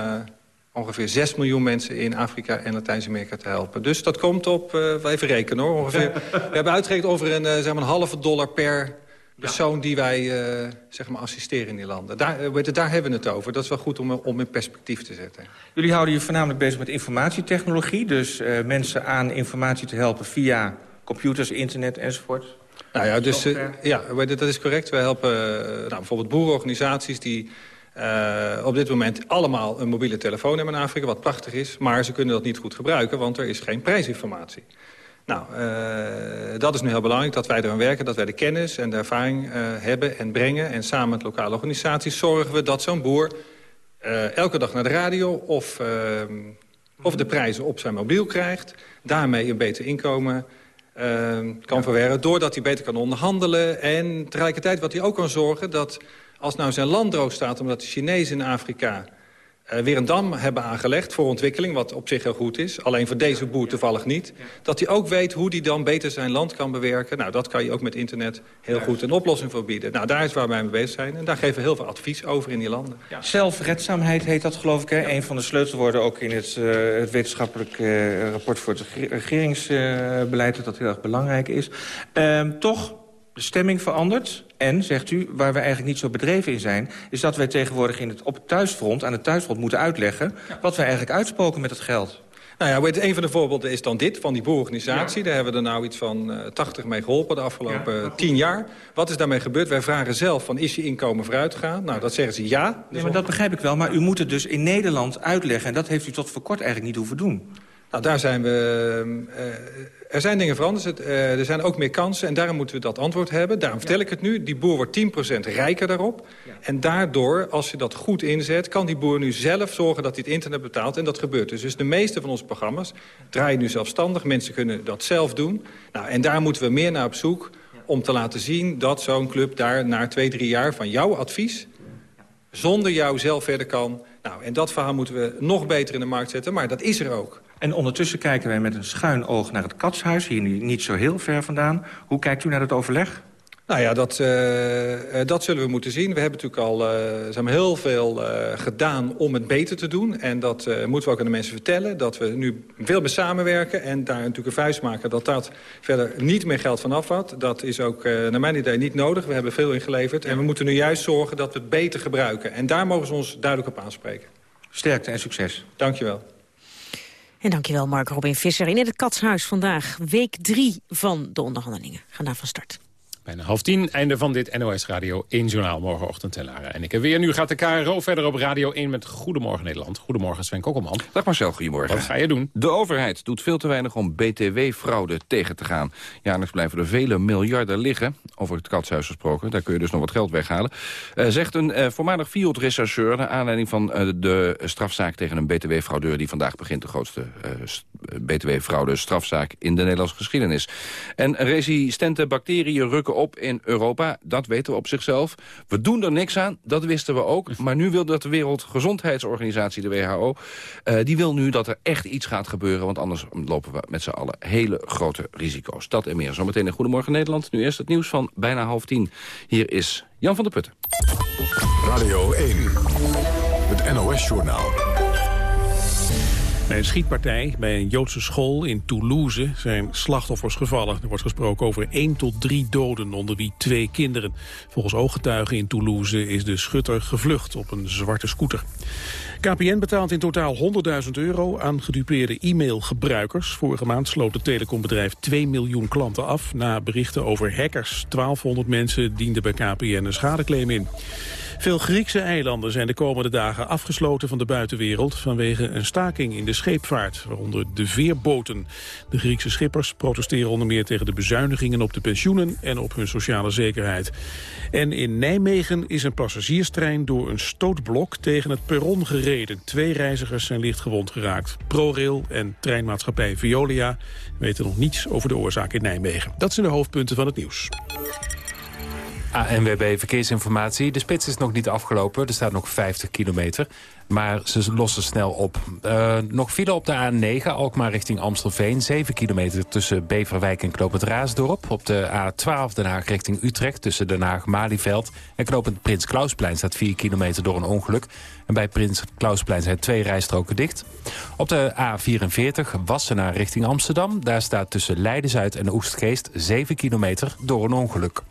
ongeveer 6 miljoen mensen in Afrika en Latijns-Amerika te helpen. Dus dat komt op, even rekenen hoor, ongeveer... we hebben uitgerekend over een, zeg maar een halve dollar per persoon die wij uh, zeg maar assisteren in die landen. Daar, uh, daar hebben we het over. Dat is wel goed om, om in perspectief te zetten. Jullie houden je voornamelijk bezig met informatietechnologie. Dus uh, mensen aan informatie te helpen via computers, internet enzovoort. Nou ja, dus, ja dat is correct. We helpen nou, bijvoorbeeld boerenorganisaties die... Uh, op dit moment allemaal een mobiele telefoon hebben in Afrika, wat prachtig is. Maar ze kunnen dat niet goed gebruiken, want er is geen prijsinformatie. Nou, uh, dat is nu heel belangrijk, dat wij eraan werken... dat wij de kennis en de ervaring hebben en brengen... en samen met lokale organisaties zorgen we dat zo'n boer... Elke dag naar de radio of, of de prijzen op zijn mobiel krijgt... daarmee een beter inkomen kan verwerven... doordat hij beter kan onderhandelen... en tegelijkertijd wat hij ook kan zorgen... dat als nou zijn land droog staat omdat de Chinezen in Afrika uh, weer een dam hebben aangelegd voor ontwikkeling... wat op zich heel goed is, alleen voor deze boer toevallig niet... dat hij ook weet hoe hij dan beter zijn land kan bewerken. Nou, dat kan je ook met internet heel goed een oplossing voor bieden. Nou, daar is waar wij mee bezig zijn. En daar geven we heel veel advies over in die landen. Ja. Zelfredzaamheid heet dat, geloof ik. Hè? Ja. Een van de sleutelwoorden ook in het, uh, het wetenschappelijk uh, rapport... voor het regeringsbeleid, dat dat heel erg belangrijk is. Ehm, toch de stemming verandert. En, zegt u, waar we eigenlijk niet zo bedreven in zijn... is dat wij tegenwoordig in het, op het thuisfront, aan het thuisfront moeten uitleggen... Ja. wat wij eigenlijk uitspoken met het geld. Nou ja, weet, een van de voorbeelden is dan dit, van die boerorganisatie. Ja. Daar hebben we er nou iets van uh, 80 mee geholpen de afgelopen ja, 10 jaar. Wat is daarmee gebeurd? Wij vragen zelf van, is je inkomen vooruitgegaan? Nou, dat zeggen ze ja. Dus nee, maar dat begrijp ik wel. Maar u moet het dus in Nederland uitleggen. En dat heeft u tot voor kort eigenlijk niet hoeven doen. Nou, daar zijn we... Uh, er zijn dingen veranderd, uh, er zijn ook meer kansen en daarom moeten we dat antwoord hebben. Daarom vertel ja. ik het nu, die boer wordt 10% rijker daarop. Ja. En daardoor, als je dat goed inzet, kan die boer nu zelf zorgen dat hij het internet betaalt. En dat gebeurt dus. Dus de meeste van onze programma's draaien nu zelfstandig. Mensen kunnen dat zelf doen. Nou, en daar moeten we meer naar op zoek om te laten zien dat zo'n club daar na twee, drie jaar van jouw advies... zonder jou zelf verder kan. Nou, en dat verhaal moeten we nog beter in de markt zetten, maar dat is er ook. En ondertussen kijken wij met een schuin oog naar het katshuis... hier niet zo heel ver vandaan. Hoe kijkt u naar het overleg? Nou ja, dat, uh, dat zullen we moeten zien. We hebben natuurlijk al uh, zijn heel veel uh, gedaan om het beter te doen. En dat moeten we ook aan de mensen vertellen. Dat we nu veel meer samenwerken en daar natuurlijk een vuist maken... dat dat verder niet meer geld vanaf had. Dat is ook naar mijn idee niet nodig. We hebben veel ingeleverd. En we moeten nu juist zorgen dat we het beter gebruiken. En daar mogen ze ons duidelijk op aanspreken. Sterkte en succes. Dankjewel. En dankjewel Mark Robin Visser. In het Katshuis vandaag week drie van de onderhandelingen. Gaan daar van start. Bijna half tien, einde van dit NOS Radio 1 Journaal. Morgenochtend te Lara en ik. En weer nu gaat de KRO verder op Radio 1 met Goedemorgen Nederland. Goedemorgen Sven Kokkelman. Dag Marcel, goedemorgen. Wat ga je doen? De overheid doet veel te weinig om BTW-fraude tegen te gaan. Jaarlijks blijven er vele miljarden liggen. Over het katshuis gesproken, daar kun je dus nog wat geld weghalen. Uh, zegt een uh, voormalig Fiat-rechercheur... naar aanleiding van uh, de strafzaak tegen een BTW-fraudeur... die vandaag begint de grootste BTW-fraude-strafzaak in de Nederlandse geschiedenis. En resistente bacteriën rukken op in Europa. Dat weten we op zichzelf. We doen er niks aan, dat wisten we ook. Maar nu wil dat de Wereldgezondheidsorganisatie, de WHO... Uh, die wil nu dat er echt iets gaat gebeuren... want anders lopen we met z'n allen hele grote risico's. Dat en meer. Zometeen in Goedemorgen Nederland. Nu eerst het nieuws van bijna half tien. Hier is Jan van der Putten. Radio 1, het NOS-journaal. Bij een schietpartij bij een Joodse school in Toulouse zijn slachtoffers gevallen. Er wordt gesproken over 1 tot 3 doden, onder wie twee kinderen. Volgens ooggetuigen in Toulouse is de schutter gevlucht op een zwarte scooter. KPN betaalt in totaal 100.000 euro aan gedupeerde e-mailgebruikers. Vorige maand sloot het telecombedrijf 2 miljoen klanten af... na berichten over hackers. 1200 mensen dienden bij KPN een schadeclaim in. Veel Griekse eilanden zijn de komende dagen afgesloten van de buitenwereld vanwege een staking in de scheepvaart, waaronder de veerboten. De Griekse schippers protesteren onder meer tegen de bezuinigingen op de pensioenen en op hun sociale zekerheid. En in Nijmegen is een passagierstrein door een stootblok tegen het perron gereden. Twee reizigers zijn licht gewond geraakt. ProRail en treinmaatschappij Veolia weten nog niets over de oorzaak in Nijmegen. Dat zijn de hoofdpunten van het nieuws. ANWB Verkeersinformatie. De spits is nog niet afgelopen. Er staat nog 50 kilometer. Maar ze lossen snel op. Uh, nog file op de A9, Alkmaar richting Amstelveen. 7 kilometer tussen Beverwijk en Knopend Raasdorp. Op de A12 Den Haag richting Utrecht tussen Den Haag-Malieveld. En Knopend Prins Klausplein staat 4 kilometer door een ongeluk. En bij Prins Klausplein zijn twee rijstroken dicht. Op de A44 Wassenaar richting Amsterdam. Daar staat tussen Leiden-Zuid en Oestgeest 7 kilometer door een ongeluk.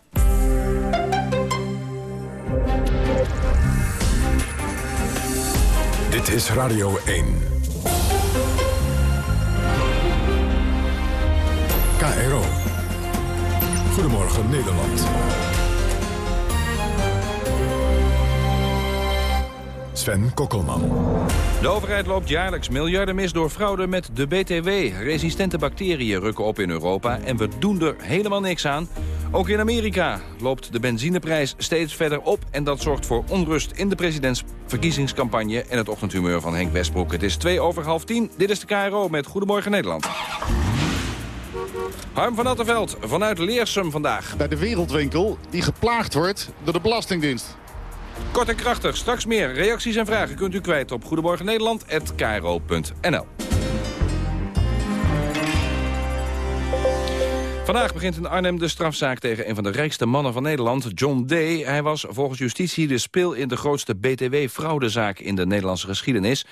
Dit is Radio 1. KRO. Goedemorgen Nederland. Sven Kokkelman. De overheid loopt jaarlijks miljarden mis door fraude met de BTW. Resistente bacteriën rukken op in Europa en we doen er helemaal niks aan. Ook in Amerika loopt de benzineprijs steeds verder op... en dat zorgt voor onrust in de presidentsverkiezingscampagne... en het ochtendhumeur van Henk Westbroek. Het is twee over half tien. Dit is de KRO met Goedemorgen Nederland. Harm van Attenveld vanuit Leersum vandaag. Bij de Wereldwinkel die geplaagd wordt door de Belastingdienst. Kort en krachtig, straks meer. Reacties en vragen kunt u kwijt op goedemorgennederland.kro.nl. Vandaag begint in Arnhem de strafzaak tegen een van de rijkste mannen van Nederland, John Day. Hij was volgens justitie de speel in de grootste BTW-fraudezaak in de Nederlandse geschiedenis.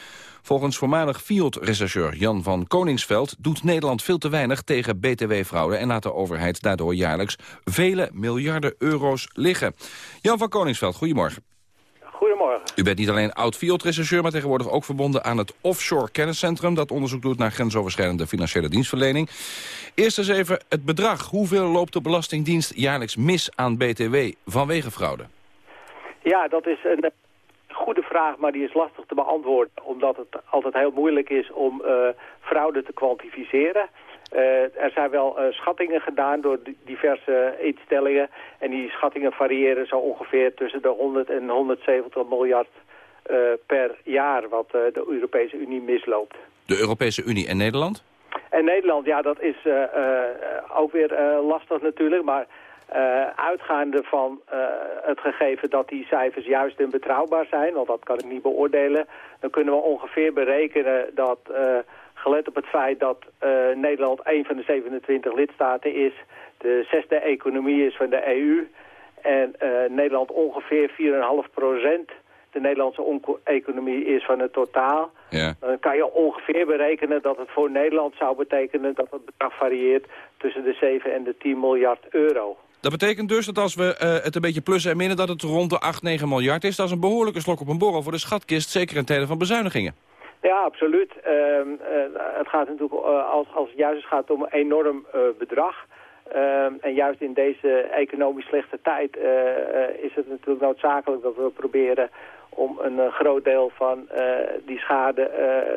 Volgens voormalig Fiat-rechercheur Jan van Koningsveld doet Nederland veel te weinig tegen BTW-fraude en laat de overheid daardoor jaarlijks vele miljarden euro's liggen. Jan van Koningsveld, goedemorgen. Goedemorgen. U bent niet alleen oud-Fiat-rechercheur, maar tegenwoordig ook verbonden aan het Offshore Kenniscentrum... dat onderzoek doet naar grensoverschrijdende financiële dienstverlening. Eerst eens even het bedrag. Hoeveel loopt de Belastingdienst jaarlijks mis aan BTW vanwege fraude? Ja, dat is een goede vraag, maar die is lastig te beantwoorden. Omdat het altijd heel moeilijk is om uh, fraude te kwantificeren. Uh, er zijn wel uh, schattingen gedaan door diverse instellingen. En die schattingen variëren zo ongeveer tussen de 100 en 170 miljard uh, per jaar wat de Europese Unie misloopt. De Europese Unie en Nederland? En Nederland, ja, dat is ook weer lastig natuurlijk. Maar uitgaande van het gegeven dat die cijfers juist en betrouwbaar zijn... want dat kan ik niet beoordelen... dan kunnen we ongeveer berekenen dat gelet op het feit dat uh, Nederland een van de 27 lidstaten is, de zesde economie is van de EU en uh, Nederland ongeveer 4,5 procent de Nederlandse economie is van het totaal. Ja. Dan kan je ongeveer berekenen dat het voor Nederland zou betekenen dat het bedrag varieert tussen de 7 en de 10 miljard euro. Dat betekent dus dat als we uh, het een beetje plussen en minnen... dat het rond de 8, 9 miljard is. Dat is een behoorlijke slok op een borrel voor de schatkist... zeker in tijden van bezuinigingen. Ja, absoluut. Uh, uh, het gaat natuurlijk, uh, als, als het juist gaat om een enorm bedrag. Ehm, en juist in deze economisch slechte tijd uh, uh, is het natuurlijk noodzakelijk dat we proberen om een uh, groot deel van die schade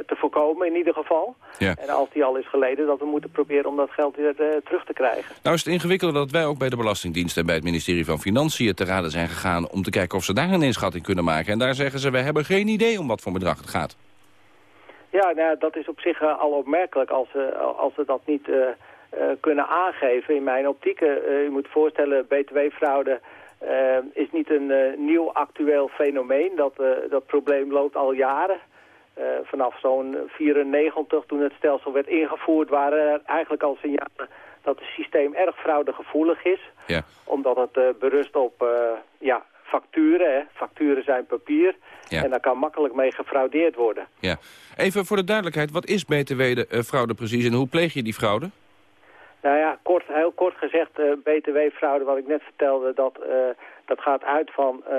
te voorkomen in ieder geval. Ja. En als die al is geleden, dat we moeten proberen om dat geld weer terug te krijgen. Nou is het ingewikkeld dat wij ook bij de Belastingdienst en bij het ministerie van Financiën te raden zijn gegaan om te kijken of ze daar een inschatting kunnen maken. En daar zeggen ze, wij hebben geen idee om wat voor bedrag het gaat. Ja, nou, dat is op zich al opmerkelijk als ze, als ze dat niet uh, kunnen aangeven. In mijn optiek, u moet voorstellen, btw-fraude is niet een nieuw actueel fenomeen. Dat, dat probleem loopt al jaren. vanaf zo'n 94, toen het stelsel werd ingevoerd, waren er eigenlijk al signalen dat het systeem erg fraudegevoelig is. Ja. Omdat het berust op ja, facturen. Hè. Facturen zijn papier. Ja. En daar kan makkelijk mee gefraudeerd worden. Ja. Even voor de duidelijkheid, wat is btw-fraude precies en hoe pleeg je die fraude? Nou ja, kort, heel kort gezegd, uh, btw-fraude, wat ik net vertelde, dat, uh, dat gaat uit van, uh,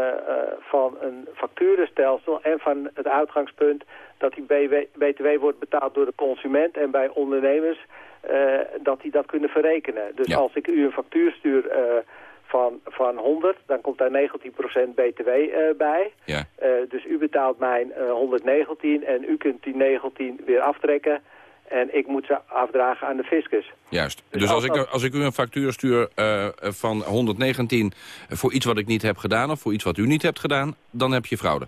van een facturenstelsel en van het uitgangspunt dat die btw wordt betaald door de consument en bij ondernemers dat die dat kunnen verrekenen. Dus ja. als ik u een factuur stuur van, van 100, dan komt daar 19% btw bij. Ja. dus u betaalt mij 119 en u kunt die 19 weer aftrekken. En ik moet ze afdragen aan de fiscus. Juist. Dus, dus als, ik, als ik u een factuur stuur uh, van 119 voor iets wat ik niet heb gedaan... of voor iets wat u niet hebt gedaan, dan heb je fraude.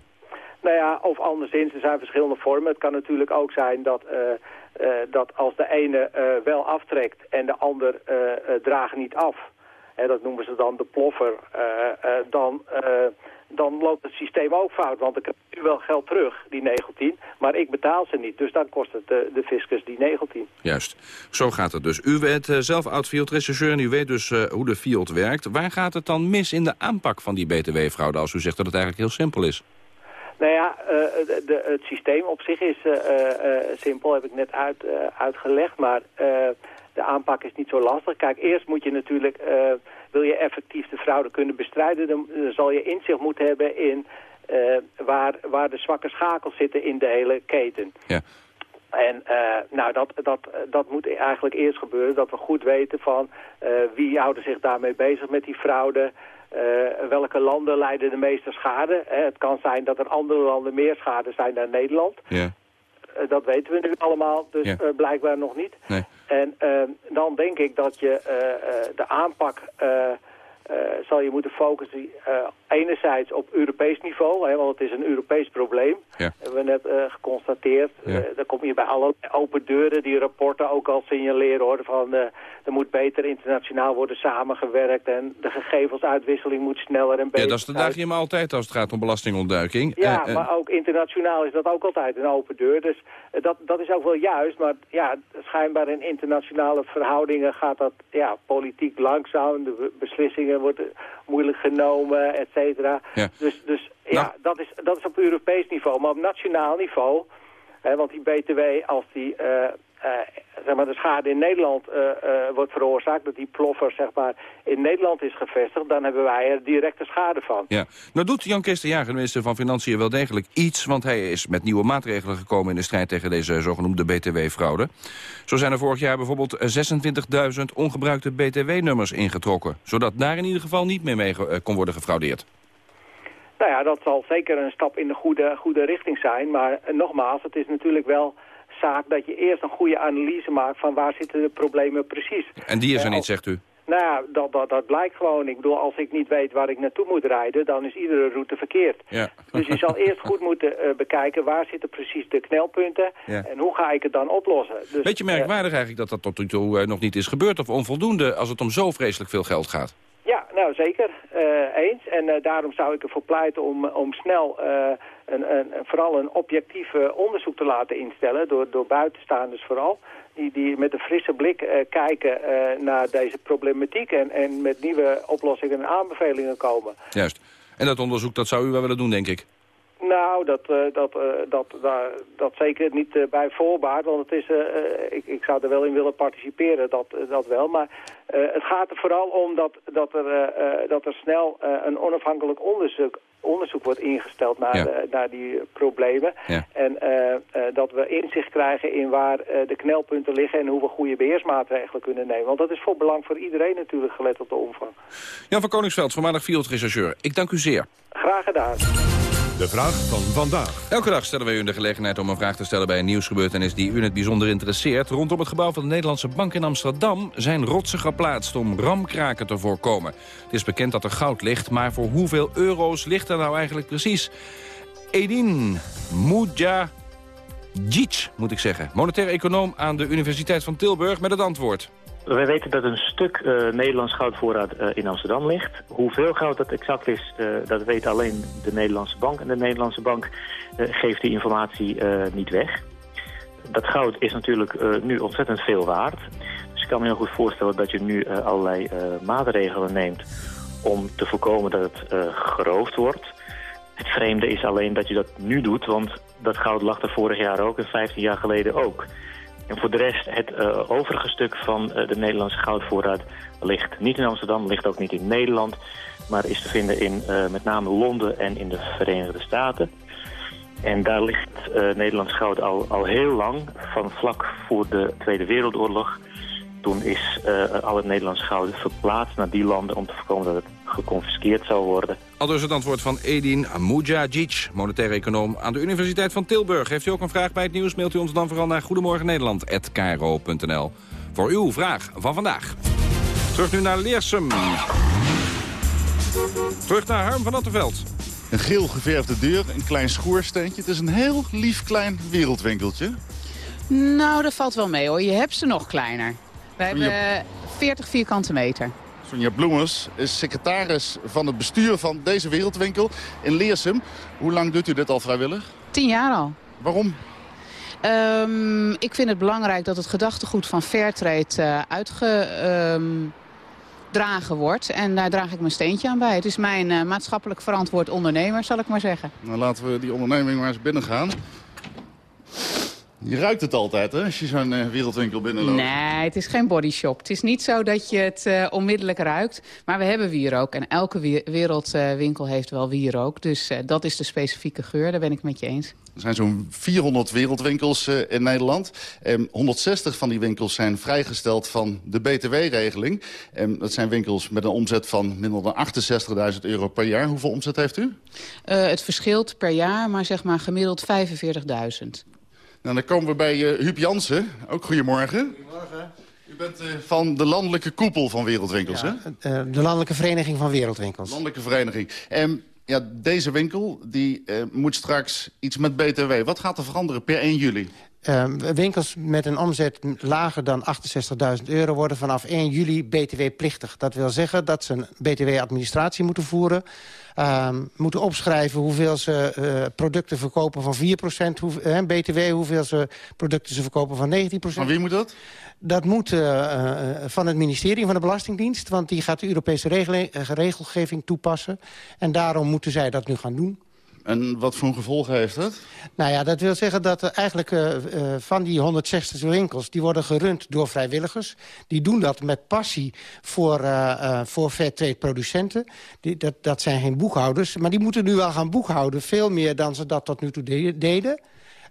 Nou ja, of anderszins, er zijn verschillende vormen. Het kan natuurlijk ook zijn dat, uh, uh, dat als de ene wel aftrekt en de ander draagt niet af... Dat noemen ze dan de ploffer, dan dan loopt het systeem ook fout. Want ik heb nu wel geld terug, die 19, maar ik betaal ze niet. Dus dan kost het de, de fiscus die 19. Juist, zo gaat het dus. U bent zelf oud-field-rechercheur en u weet dus hoe de field werkt. Waar gaat het dan mis in de aanpak van die btw-fraude... als u zegt dat het eigenlijk heel simpel is? Nou ja, uh, de, de, het systeem op zich is simpel, heb ik net uit, uitgelegd. Maar de aanpak is niet zo lastig. Kijk, eerst moet je natuurlijk wil je effectief de fraude kunnen bestrijden, dan, dan zal je inzicht moeten hebben in uh, waar, waar de zwakke schakels zitten in de hele keten. Ja. En uh, nou, dat, dat, dat moet eigenlijk eerst gebeuren, dat we goed weten van wie houden zich daarmee bezig met die fraude. welke landen leiden de meeste schade? Hè, het kan zijn dat er andere landen meer schade zijn dan Nederland. Ja. dat weten we nu allemaal, dus Ja. blijkbaar nog niet. Nee. En uh, dan denk ik dat je uh, uh, de aanpak zal je moeten focussen enerzijds op Europees niveau, hè, want het is een Europees probleem. Ja. Hebben we net geconstateerd. Ja. dan kom je bij alle open deuren die rapporten ook al signaleren hoor, van er moet beter internationaal worden samengewerkt en de gegevensuitwisseling moet sneller en beter. Ja, dat is de dag maar altijd als het gaat om belastingontduiking. Ja, Eh, eh, maar ook internationaal is dat ook altijd een open deur. Dus eh, dat, dat is ook wel juist. Maar ja, schijnbaar in internationale verhoudingen gaat dat ja, politiek langzaam. De be- beslissingen worden moeilijk genomen, et cetera. Ja. Dus, dus ja, Nou. dat, is, dat is op Europees niveau. Maar op nationaal niveau, hè, want die BTW, als die... eh, zeg maar, de schade in Nederland eh, eh, wordt veroorzaakt, dat die ploffer zeg maar, in Nederland is gevestigd, dan hebben wij er directe schade van. Ja. Nou doet Jan Kees de Jager, de minister van Financiën, wel degelijk iets... want hij is met nieuwe maatregelen gekomen in de strijd tegen deze zogenoemde BTW-fraude. Zo zijn er vorig jaar bijvoorbeeld eh, 26.000 ongebruikte BTW-nummers ingetrokken... zodat daar in ieder geval niet meer mee kon worden gefraudeerd. Nou ja, dat zal zeker een stap in de goede, goede richting zijn. Maar nogmaals, het is natuurlijk wel zaak dat je eerst een goede analyse maakt van waar zitten de problemen precies. En die is er Eh, niet, zegt u. Nou ja, dat, dat, dat blijkt gewoon. Ik bedoel, als ik niet weet waar ik naartoe moet rijden, dan is iedere route verkeerd. Ja. Dus je zal eerst goed moeten eh, bekijken waar zitten precies de knelpunten Ja. en hoe ga ik het dan oplossen. Dus, Beetje merkwaardig eigenlijk dat dat tot nu toe eh, nog niet is gebeurd... of onvoldoende als het om zo vreselijk veel geld gaat. Ja, nou zeker. eh, eens. En eh, daarom zou ik ervoor pleiten om, om snel eh, een, vooral een objectief eh, onderzoek te laten instellen, door, door buitenstaanders vooral, die, die met een frisse blik eh, kijken eh, naar deze problematiek en, en met nieuwe oplossingen en aanbevelingen komen. Juist. En dat onderzoek dat zou u wel willen doen, denk ik. Nou, dat, eh, dat, eh, dat, dat, dat zeker niet eh, bij voorbaat, want het is, ik, ik zou er wel in willen participeren, dat, dat wel. Maar het gaat er vooral om dat, dat, er, dat er snel een onafhankelijk onderzoek, onderzoek wordt ingesteld naar, Ja. naar die problemen. Ja. En dat we inzicht krijgen in waar de knelpunten liggen en hoe we goede beheersmaatregelen kunnen nemen. Want dat is voor belang voor iedereen natuurlijk, gelet op de omvang. Jan van Koningsveld, voormalig fieldrechercheur. Ik dank u zeer. Graag gedaan. De vraag van vandaag. Elke dag stellen wij u de gelegenheid om een vraag te stellen bij een nieuwsgebeurtenis die u het bijzonder interesseert. Rondom het gebouw van de Nederlandse Bank in Amsterdam zijn rotsen geplaatst om ramkraken te voorkomen. Het is bekend dat er goud ligt, maar voor hoeveel euro's ligt er nou eigenlijk precies? Edin Mujagic, moet ik zeggen. Monetair econoom aan de Universiteit van Tilburg met het antwoord. Wij weten dat een stuk eh, Nederlands goudvoorraad eh, in Amsterdam ligt. Hoeveel goud dat exact is, eh, dat weet alleen de Nederlandse bank. En de Nederlandse bank geeft die informatie niet weg. Dat goud is natuurlijk nu ontzettend veel waard. Dus ik kan me heel goed voorstellen dat je nu allerlei maatregelen neemt... om te voorkomen dat het geroofd wordt. Het vreemde is alleen dat je dat nu doet, want dat goud lag er vorig jaar ook en 15 jaar geleden ook. En voor de rest, het eh, overige stuk van eh, de Nederlandse goudvoorraad ligt niet in Amsterdam, ligt ook niet in Nederland, maar is te vinden in eh, met name Londen en in de Verenigde Staten. En daar ligt Nederlands goud al, al heel lang, van vlak voor de Tweede Wereldoorlog. Toen is eh, al het Nederlands goud verplaatst naar die landen om te voorkomen dat het geconfiskeerd zou worden. Al dus het antwoord van Edin Mujagic, monetair econoom aan de Universiteit van Tilburg. Heeft u ook een vraag bij het nieuws, mailt u ons dan vooral naar goedemorgennederland.kro.nl. Voor uw vraag van vandaag. Terug nu naar Leersum. Terug naar Harm van Attenveld. Een geel geverfde deur, een klein schoorsteentje. Het is een heel lief klein wereldwinkeltje. Nou, dat valt wel mee hoor. Je hebt ze nog kleiner. We hebben eh, 40 vierkante meter. Sonja Bloemers is secretaris van het bestuur van deze wereldwinkel in Leersum. Hoe lang doet u dit al vrijwillig? Tien jaar al. Waarom? Ehm, ik vind het belangrijk dat het gedachtegoed van Fairtrade eh uitgedragen wordt. En daar draag ik mijn steentje aan bij. Het is mijn eh, maatschappelijk verantwoord ondernemer, zal ik maar zeggen. Nou, laten we die onderneming maar eens binnengaan. Je ruikt het altijd, hè, als je zo'n eh, wereldwinkel binnenloopt. Nee, het is geen bodyshop. Het is niet zo dat je het eh, onmiddellijk ruikt. Maar we hebben wierook. En elke we- wereldwinkel heeft wel wierook. Dus eh, dat is de specifieke geur. Daar ben ik met je eens. Er zijn zo'n 400 wereldwinkels eh, in Nederland. Ehm, 160 van die winkels zijn vrijgesteld van de BTW-regeling. Ehm, dat zijn winkels met een omzet van minder dan 68.000 euro per jaar. Hoeveel omzet heeft u? Eh, het verschilt per jaar, maar zeg maar gemiddeld 45.000. Nou, dan komen we bij eh Huub Jansen. Ook goedemorgen. Goedemorgen. U bent eh, van de landelijke koepel van wereldwinkels, hè? Eh, de Landelijke Vereniging van Wereldwinkels. Landelijke vereniging. Ehm, ja, deze winkel die, eh, moet straks iets met BTW. Wat gaat er veranderen per 1 juli? Eh, winkels met een omzet lager dan 68.000 euro worden vanaf 1 juli btw-plichtig. Dat wil zeggen dat ze een btw-administratie moeten voeren. ehm, moeten opschrijven hoeveel ze eh, producten verkopen van 4% hoe, eh, btw... hoeveel ze producten ze verkopen van 19%. Van wie moet dat? Dat moet eh, van het ministerie van de Belastingdienst... want die gaat de Europese regeling- regelgeving toepassen. En daarom moeten zij dat nu gaan doen. En wat voor gevolgen heeft dat? Nou ja, dat wil zeggen dat er eigenlijk eh, eh, van die 160 winkels... die worden gerund door vrijwilligers. Die doen dat met passie voor, eh voor fairtrade producenten. Die, dat, dat zijn geen boekhouders, maar die moeten nu wel gaan boekhouden. Veel meer dan ze dat tot nu toe de- deden.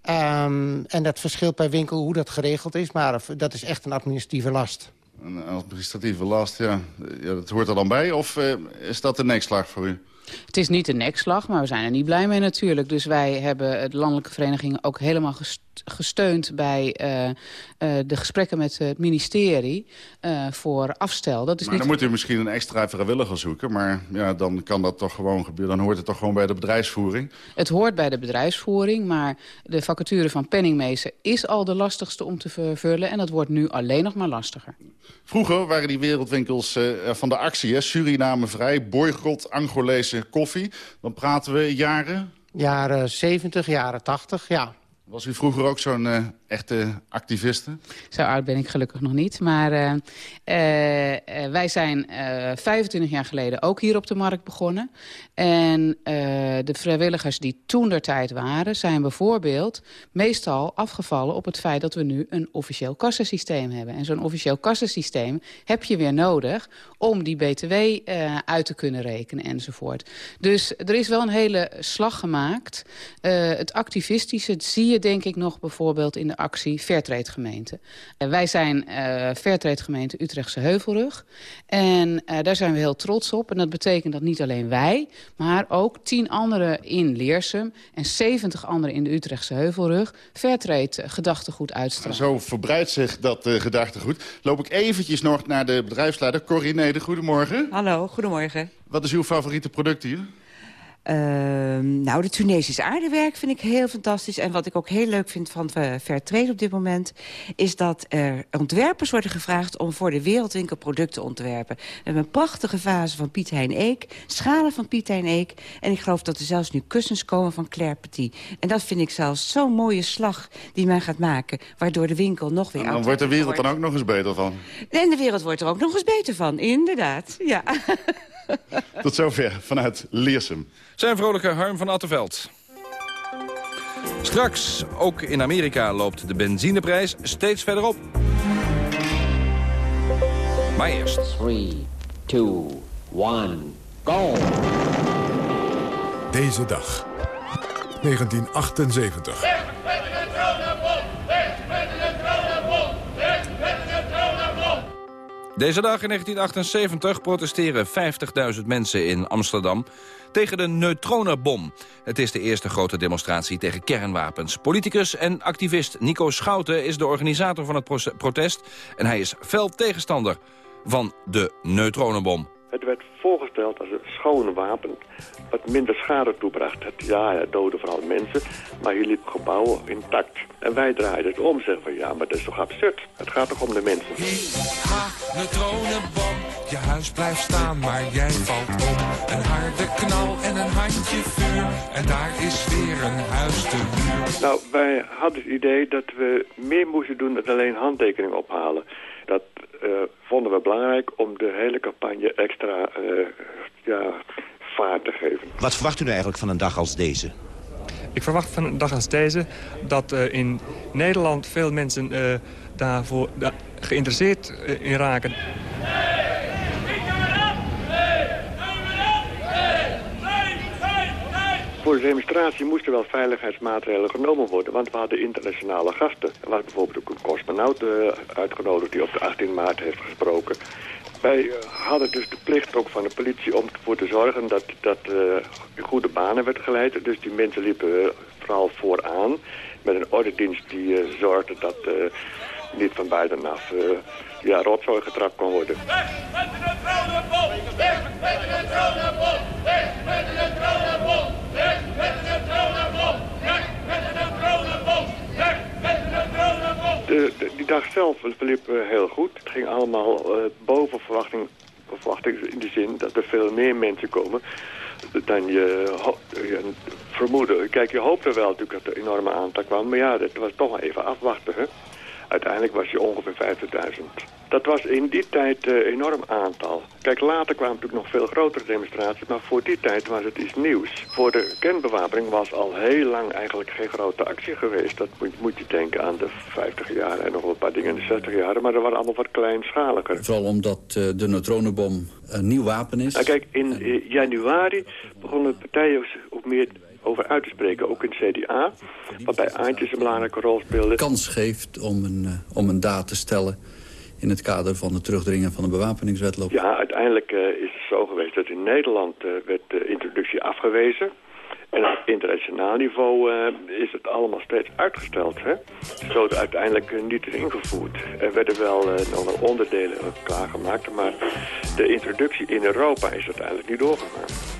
Ehm, en dat verschilt per winkel hoe dat geregeld is. Maar dat is echt een administratieve last. Een administratieve last, ja. ja dat hoort er dan bij. Of is dat een nekslag voor u? Het is niet een nekslag, maar we zijn er niet blij mee natuurlijk. Dus wij hebben de landelijke vereniging ook helemaal gest- gesteund... bij eh, eh, de gesprekken met het ministerie eh, voor afstel. Dat is Maar niet... dan moet u misschien een extra vrijwilliger zoeken. Maar ja, dan kan dat toch gewoon gebeuren. Dan hoort het toch gewoon bij de bedrijfsvoering. Het hoort bij de bedrijfsvoering, maar de vacature van penningmeester... is al de lastigste om te vervullen en dat wordt nu alleen nog maar lastiger. Vroeger waren die wereldwinkels van de actie. Hè? Suriname vrij, boycott, Angolese koffie. Dan praten we jaren. Jaren 70, jaren 80, ja. Was u vroeger ook zo'n eh, echte activisten? Zo oud ben ik gelukkig nog niet. Maar uh, uh, wij zijn 25 jaar geleden ook hier op de markt begonnen. En de vrijwilligers die toen der tijd waren... zijn bijvoorbeeld meestal afgevallen op het feit... dat we nu een officieel kassasysteem hebben. En zo'n officieel kassasysteem heb je weer nodig... om die btw uit te kunnen rekenen enzovoort. Dus er is wel een hele slag gemaakt. het activistische zie je denk ik nog bijvoorbeeld in de actie Fairtrade Gemeente. Uh, wij zijn uh, Fairtrade Gemeente Utrechtse Heuvelrug. En uh, daar zijn we heel trots op. En dat betekent dat niet alleen wij, maar ook tien anderen in Leersum... en 70 anderen in de Utrechtse Heuvelrug Fairtrade gedachtegoed uitstralen. Zo verbreidt zich dat gedachtegoed. Loop ik eventjes nog naar de bedrijfsleider Corrie Neder. Goedemorgen. Hallo, goedemorgen. Wat is uw favoriete product hier? Uh, nou, de Tunesisch aardewerk vind ik heel fantastisch. En wat ik ook heel leuk vind van uh, Fairtrade op dit moment... is dat er ontwerpers worden gevraagd om voor de Wereldwinkel producten te ontwerpen. We hebben een prachtige fase van Piet Hein Eek, schalen van Piet Hein Eek... en ik geloof dat er zelfs nu kussens komen van Claire Petit. En dat vind ik zelfs zo'n mooie slag die men gaat maken... waardoor de winkel nog weer... En dan wordt de wereld dan ook nog eens beter van. En de wereld wordt er ook nog eens beter van, inderdaad. Ja. Tot zover vanuit Leersum. Zijn vrolijke Harm van Attenveld. Straks, ook in Amerika loopt de benzineprijs steeds verder op. Maar eerst. 3, 2, 1, go! Deze dag. 1978. Deze dag in 1978 protesteren 50.000 mensen in Amsterdam tegen de neutronenbom. Het is de eerste grote demonstratie tegen kernwapens. Politicus en activist Nico Schouten is de organisator van het protest... en hij is fel tegenstander van de neutronenbom. Het werd voorgesteld als een schone wapen wat minder schade toebracht. Het, ja, het doodde vooral mensen, maar hier liep gebouwen intact. En wij draaiden het om, zeggen van ja, maar dat is toch absurd. Het gaat toch om de mensen. Ha, neutronenbom, je huis blijft staan, maar jij valt om. Een harde knal en een handje vuur, en daar is weer een huis te huur. Nou, wij hadden het idee dat we meer moesten doen dan alleen handtekening ophalen. Dat uh, vonden we belangrijk om de hele campagne extra uh, ja, vaart te geven. Wat verwacht u nou eigenlijk van een dag als deze? Ik verwacht van een dag als deze dat uh, in Nederland veel mensen uh, daarvoor da geïnteresseerd uh, in raken. Voor de demonstratie moesten wel veiligheidsmaatregelen genomen worden, want we hadden internationale gasten. Er was bijvoorbeeld ook een cosmonaut uitgenodigd die op de 18 maart heeft gesproken. Wij hadden dus de plicht ook van de politie om ervoor te zorgen dat dat uh, goede banen werd geleid. Dus die mensen liepen vooral vooraan met een ordendienst die uh, zorgde dat niet van buitenaf ja, rotzooi getrapt kon worden met de neutronenbom! Weg met de neutronenbom! Weg met de neutronenbom! Weg met de neutronenbom! Weg met de neutronenbom! Weg met de neutronenbom! De, de, die dag zelf verliep heel goed. Het ging allemaal boven verwachting, verwachting in de zin dat er veel meer mensen komen dan je, je vermoeden. Kijk, je hoopte wel natuurlijk dat er een enorme aantal kwam, maar ja, dat was toch maar even afwachten. Hè? Uiteindelijk was je ongeveer 50.000. Dat was in die tijd een uh, enorm aantal. Kijk, later kwamen natuurlijk nog veel grotere demonstraties, maar voor die tijd was het iets nieuws. Voor de kernbewapening was al heel lang eigenlijk geen grote actie geweest. Dat moet, moet je denken aan de 50 jaren en nog wel een paar dingen in de 60 jaren, maar dat waren allemaal wat kleinschaliger. Vooral omdat uh, de neutronenbom een nieuw wapen is. Nou, kijk, in uh, januari begonnen partijen ook meer over uit te spreken, ook in het CDA. Waarbij Aantjes een belangrijke rol speelde. Kans geeft om een, om een daad te stellen in het kader van het terugdringen van de bewapeningswetloop. Ja, uiteindelijk uh, is het zo geweest dat in Nederland uh, werd de introductie afgewezen. En op internationaal niveau uh, is het allemaal steeds uitgesteld. Hè? Zo uiteindelijk uh, niet ingevoerd. Er werden wel uh, nog onderdelen klaargemaakt, maar de introductie in Europa is uiteindelijk niet doorgegaan.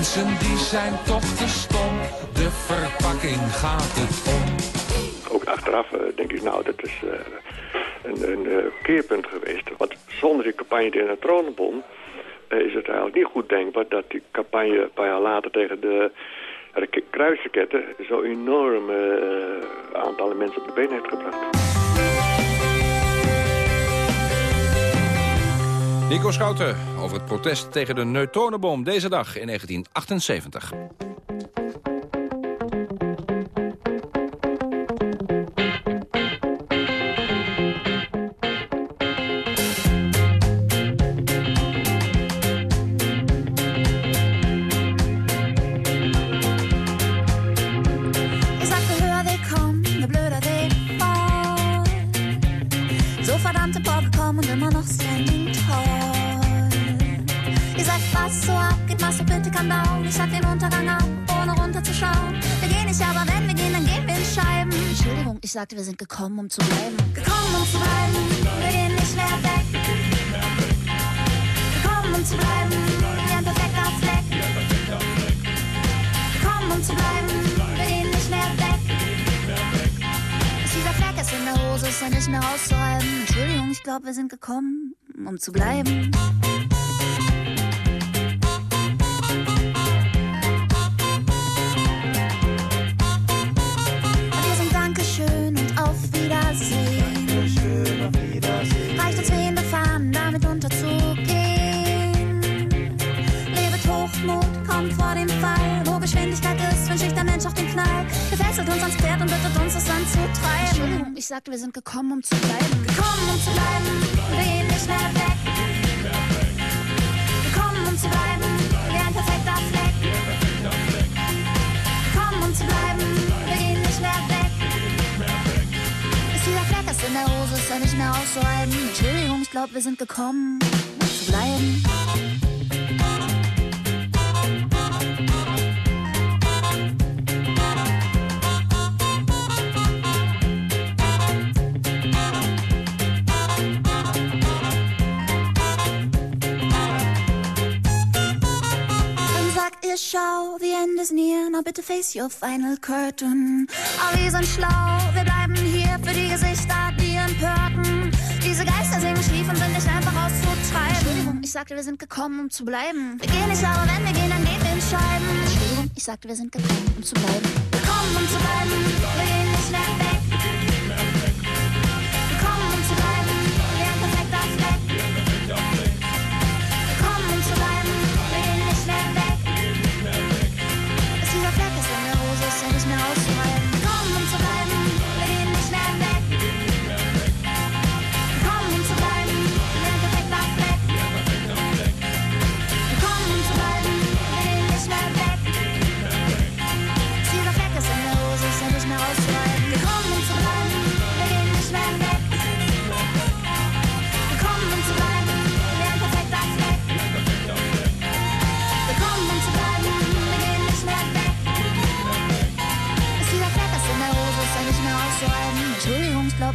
Mensen die zijn toch te stom, de verpakking gaat het om. Ook achteraf uh, denk ik, nou, dat is uh, een, een uh, keerpunt geweest. Want zonder die campagne de neutronenbom eh, is het eigenlijk niet goed denkbaar dat die campagne een paar jaar later tegen de, de kruisraketten zo enorm eh, aantallen mensen op de been heeft gebracht. Nico Schouten over het protest tegen de neutronenbom deze dag in 1978. ich sagte, wir sind gekommen, um zu bleiben. Gekommen, um zu bleiben, wir gehen nicht mehr weg. Gekommen, um zu bleiben, wie ein perfekter Fleck. Gekommen, um zu bleiben, wir gehen nicht mehr weg. Ist dieser Fleck ist in der Hose, ist er nicht mehr auszuhalten. Entschuldigung, ich glaube, wir sind gekommen, um zu bleiben. Der Mensch auf den Knall. Gefesselt uns ans Pferd und bittet uns, das Land zu treiben. Entschuldigung, ich sagte, wir sind gekommen, um zu bleiben. Gekommen, um zu bleiben, wir gehen nicht mehr weg. Gekommen, um zu bleiben, wie ein perfekter Fleck. Gekommen, um zu bleiben, wir gehen nicht mehr weg. Ist dieser Fleck ist in der Hose, ist er nicht mehr auszuhalten. Entschuldigung, ich glaube, wir sind gekommen, um zu bleiben. Schau, the end is near, now bitte face your final curtain. Aber wir sind schlau, wir bleiben hier für die Gesichter, die empörten. Diese Geister singen schief und sind nicht einfach auszutreiben. Entschuldigung, ich sagte, wir sind gekommen, um zu bleiben. Wir gehen nicht, aber wenn wir gehen, dann gehen wir in Scheiben. Entschuldigung, ich sagte, wir sind gekommen, um zu bleiben. Gekommen, um zu bleiben, wir gehen nicht mehr weg.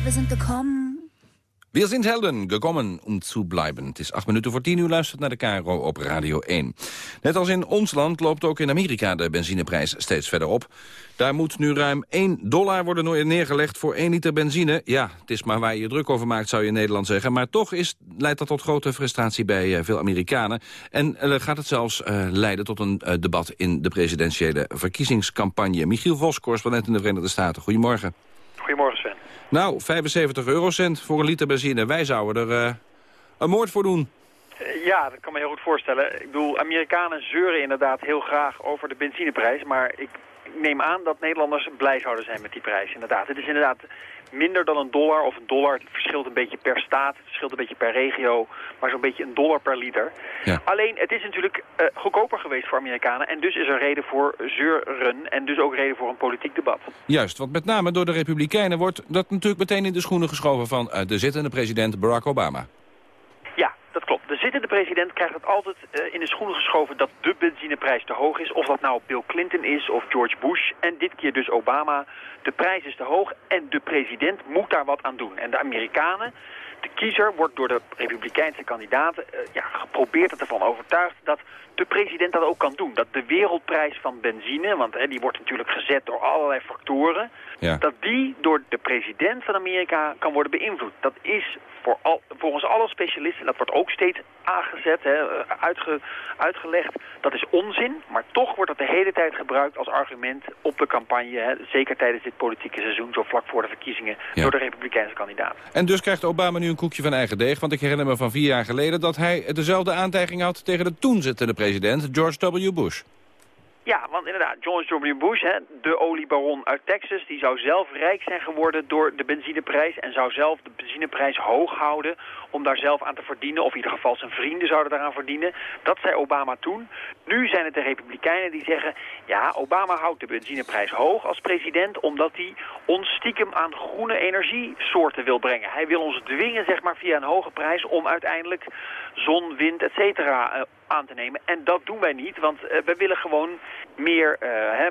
Wir sind gekommen. Wir sind Helden, gekomen om te blijven. Het is acht minuten voor tien uur, luistert naar de KRO op Radio 1. Net als in ons land loopt ook in Amerika de benzineprijs steeds verder op. Daar moet nu ruim 1 dollar worden neergelegd voor 1 liter benzine. Ja, het is maar waar je je druk over maakt, zou je in Nederland zeggen. Maar toch is, leidt dat tot grote frustratie bij eh, veel Amerikanen. En eh, gaat het zelfs eh, leiden tot een eh, debat in de presidentiële verkiezingscampagne. Michiel Vos, correspondent in de Verenigde Staten. Goedemorgen. Goedemorgen Sven. Nou, 75 eurocent voor een liter benzine. Wij zouden er eh, een moord voor doen. Eh, Ja, dat kan me heel goed voorstellen. Ik bedoel, Amerikanen zeuren inderdaad heel graag over de benzineprijs. Maar ik neem aan dat Nederlanders blij zouden zijn met die prijs. Inderdaad, het is inderdaad minder dan een dollar of een dollar. Het verschilt een beetje per staat, het verschilt een beetje per regio. Maar zo'n beetje een dollar per liter. Alleen, het is natuurlijk eh, goedkoper geweest voor Amerikanen. En dus is er reden voor zeuren en dus ook reden voor een politiek debat. Juist, want met name door de Republikeinen wordt dat natuurlijk meteen in de schoenen geschoven van eh, de zittende president Barack Obama. Dat klopt. De zittende president krijgt het altijd eh, in de schoenen geschoven dat de benzineprijs te hoog is. Of dat nou Bill Clinton is of George Bush. En dit keer dus Obama. De prijs is te hoog en de president moet daar wat aan doen. En de Amerikanen, de kiezer wordt door de republikeinse kandidaten eh, ja, geprobeerd ervan overtuigd dat de president dat ook kan doen. Dat de wereldprijs van benzine, want hè, die wordt natuurlijk gezet door allerlei factoren, Ja. dat die door de president van Amerika kan worden beïnvloed. Dat is voor al, volgens alle specialisten, dat wordt ook steeds aangezet, hè, uitge, uitgelegd, dat is onzin. Maar toch wordt dat de hele tijd gebruikt als argument op de campagne, hè, zeker tijdens dit politieke seizoen, zo vlak voor de verkiezingen, Ja. door de republikeinse kandidaten. En dus krijgt Obama nu een koekje van eigen deeg. Want ik herinner me van vier jaar geleden dat hij dezelfde aantijging had... tegen de toen zittende president, George W. Bush. Ja, want inderdaad, George W. Bush, hè, de oliebaron uit Texas... die zou zelf rijk zijn geworden door de benzineprijs... en zou zelf de benzineprijs hoog houden om daar zelf aan te verdienen... of in ieder geval zijn vrienden zouden daaraan verdienen. Dat zei Obama toen. Nu zijn het de Republikeinen die zeggen... ja, Obama houdt de benzineprijs hoog als president... omdat hij ons stiekem aan groene energiesoorten wil brengen. Hij wil ons dwingen, zeg maar, via een hoge prijs... om uiteindelijk zon, wind, et cetera, eh, aan te nemen. En dat doen wij niet, want eh, we willen gewoon meer eh, hè,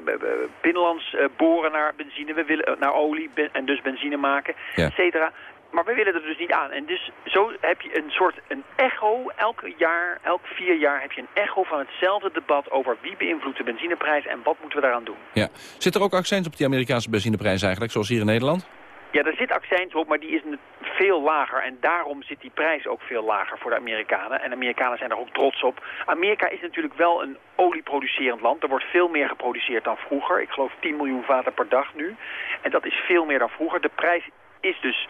binnenlands boren naar benzine. We willen naar olie en dus benzine maken, Ja. et cetera. Maar we willen er dus niet aan. En dus zo heb je een soort een echo. Elke jaar, elk vier jaar heb je een echo van hetzelfde debat over wie beïnvloedt de benzineprijs en wat moeten we daaraan doen. Ja. Zit er ook accent op die Amerikaanse benzineprijs eigenlijk, zoals hier in Nederland? Ja, er zit accent op, maar die is veel lager. En daarom zit die prijs ook veel lager voor de Amerikanen. En de Amerikanen zijn er ook trots op. Amerika is natuurlijk wel een olieproducerend land. Er wordt veel meer geproduceerd dan vroeger. Ik geloof 10 miljoen vaten per dag nu. En dat is veel meer dan vroeger. De prijs is dus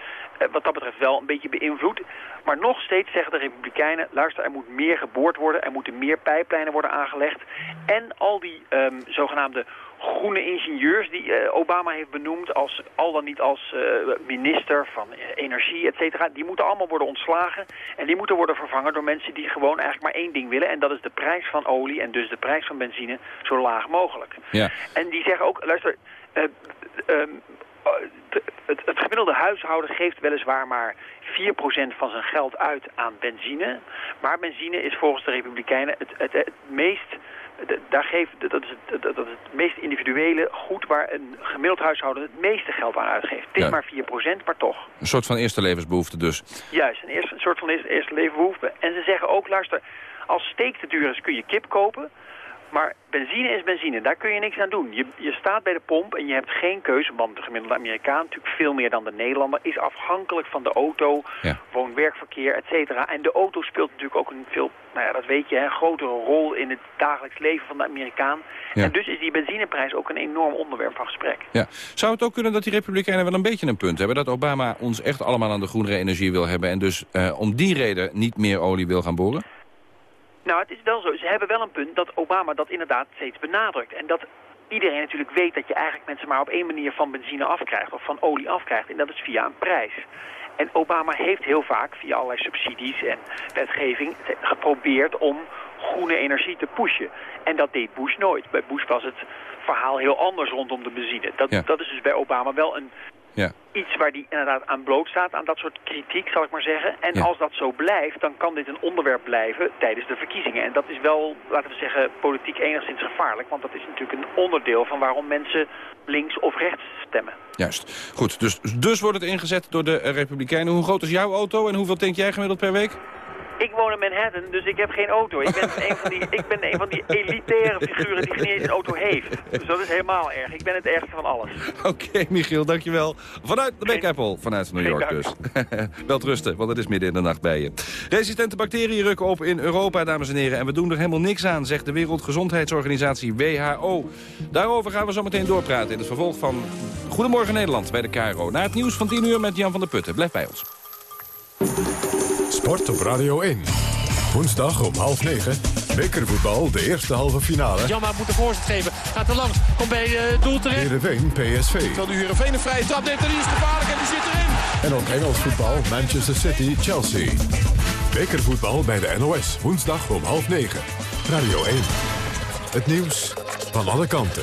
wat dat betreft wel een beetje beïnvloed. Maar nog steeds zeggen de Republikeinen... luister, er moet meer geboord worden. Er moeten meer pijplijnen worden aangelegd. En al die ehm, zogenaamde groene ingenieurs die eh, Obama heeft benoemd... Als, al dan niet als eh, minister van eh, energie, et cetera... die moeten allemaal worden ontslagen. En die moeten worden vervangen door mensen die gewoon eigenlijk maar één ding willen. En dat is de prijs van olie en dus de prijs van benzine zo laag mogelijk. Ja. En die zeggen ook, luister, eh, eh, het, het gemiddelde huishouden geeft weliswaar maar 4% van zijn geld uit aan benzine. Maar benzine is volgens de Republikeinen het, het, het meest... Daar geeft, dat, is het, dat is het meest individuele goed waar een gemiddeld huishouden het meeste geld aan uitgeeft. Het is Ja. maar 4%, maar toch. Een soort van eerste levensbehoefte dus. Juist, een, eerste, een soort van eerste, eerste levenbehoefte. En ze zeggen ook, luister, als steek te duur is kun je kip kopen. Maar benzine is benzine, daar kun je niks aan doen. Je, je staat bij de pomp en je hebt geen keuze, want de gemiddelde Amerikaan, natuurlijk veel meer dan de Nederlander, is afhankelijk van de auto, Ja. woon-werkverkeer, et cetera. En de auto speelt natuurlijk ook een veel, nou ja, dat weet je, een grotere rol in het dagelijks leven van de Amerikaan. Ja. En dus is die benzineprijs ook een enorm onderwerp van gesprek. Ja. Zou het ook kunnen dat die Republikeinen wel een beetje een punt hebben... dat Obama ons echt allemaal aan de groenere energie wil hebben... en dus eh, om die reden niet meer olie wil gaan boren? Nou, het is wel zo. Ze hebben wel een punt dat Obama dat inderdaad steeds benadrukt. En dat iedereen natuurlijk weet dat je eigenlijk mensen maar op één manier van benzine afkrijgt of van olie afkrijgt. En dat is via een prijs. En Obama heeft heel vaak via allerlei subsidies en wetgeving geprobeerd om groene energie te pushen. En dat deed Bush nooit. Bij Bush was het verhaal heel anders rondom de benzine. Dat, Ja. dat is dus bij Obama wel een, Ja. iets waar die inderdaad aan blootstaat, aan dat soort kritiek, zal ik maar zeggen. En Ja. als dat zo blijft, dan kan dit een onderwerp blijven tijdens de verkiezingen. En dat is wel, laten we zeggen, politiek enigszins gevaarlijk. Want dat is natuurlijk een onderdeel van waarom mensen links of rechts stemmen. Juist. Goed, dus, dus wordt het ingezet door de Republikeinen. Hoe groot is jouw auto en hoeveel tank jij gemiddeld per week? Ik woon in Manhattan, dus ik heb geen auto. Ik ben een van die, ik ben een van die elitaire figuren die geen eens een auto heeft. Dus dat is helemaal erg. Ik ben het ergste van alles. Oké, Michiel, dankjewel. Vanuit de Big Apple, vanuit New York dus. Wel rusten, want het is midden in de nacht bij je. Resistente bacteriën rukken op in Europa, dames en heren. En we doen er helemaal niks aan, zegt de Wereldgezondheidsorganisatie WHO. Daarover gaan we zo meteen doorpraten in het vervolg van Goedemorgen Nederland bij de KRO. Na het nieuws van 10 uur met Jan van der Putten. Blijf bij ons. Sport op Radio 1. Woensdag om half negen. Bekervoetbal, de eerste halve finale. Jamma moet de voorzet geven. Gaat er langs. Komt bij het doel terecht. Heerenveen, PSV. Terwijl nu Heerenveen een vrije trap neemt en die is gevaarlijk en die zit erin. En ook Engels voetbal, Manchester City, Chelsea. Bekervoetbal bij de NOS. Woensdag om half negen. Radio 1. Het nieuws van alle kanten.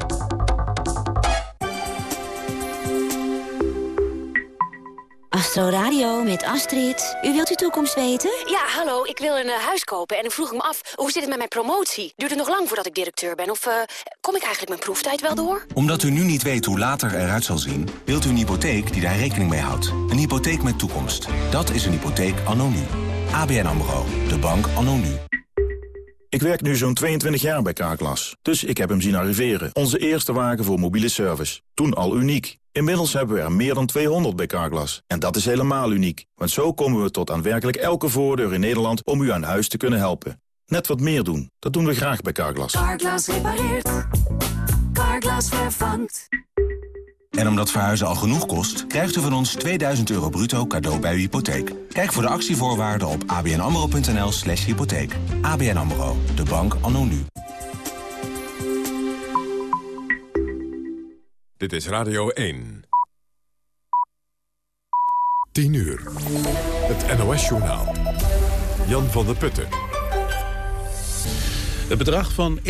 Astro Radio met Astrid. U wilt uw toekomst weten? Ja, hallo, ik wil een eh, huis kopen en ik vroeg me af... hoe zit het met mijn promotie? Duurt het nog lang voordat ik directeur ben? Of eh, kom ik eigenlijk mijn proeftijd wel door? Omdat u nu niet weet hoe later eruit zal zien... wilt u een hypotheek die daar rekening mee houdt. Een hypotheek met toekomst. Dat is een hypotheek anno nu. ABN AMRO. De bank anno nu. Ik werk nu zo'n 22 jaar bij Carglass, dus ik heb hem zien arriveren. Onze eerste wagen voor mobiele service. Toen al uniek. Inmiddels hebben we er meer dan 200 bij Carglass. En dat is helemaal uniek, want zo komen we tot aan werkelijk elke voordeur in Nederland om u aan huis te kunnen helpen. Net wat meer doen, dat doen we graag bij Carglass. Carglass repareert. Carglass vervangt. En omdat verhuizen al genoeg kost, krijgt u van ons 2000 euro bruto cadeau bij uw hypotheek. Kijk voor de actievoorwaarden op abnamro.nl slash hypotheek. ABN AMRO, de bank anno nu. Dit is Radio 1. 10 uur. Het NOS-journaal. Jan van der Putten. Het bedrag van 1,4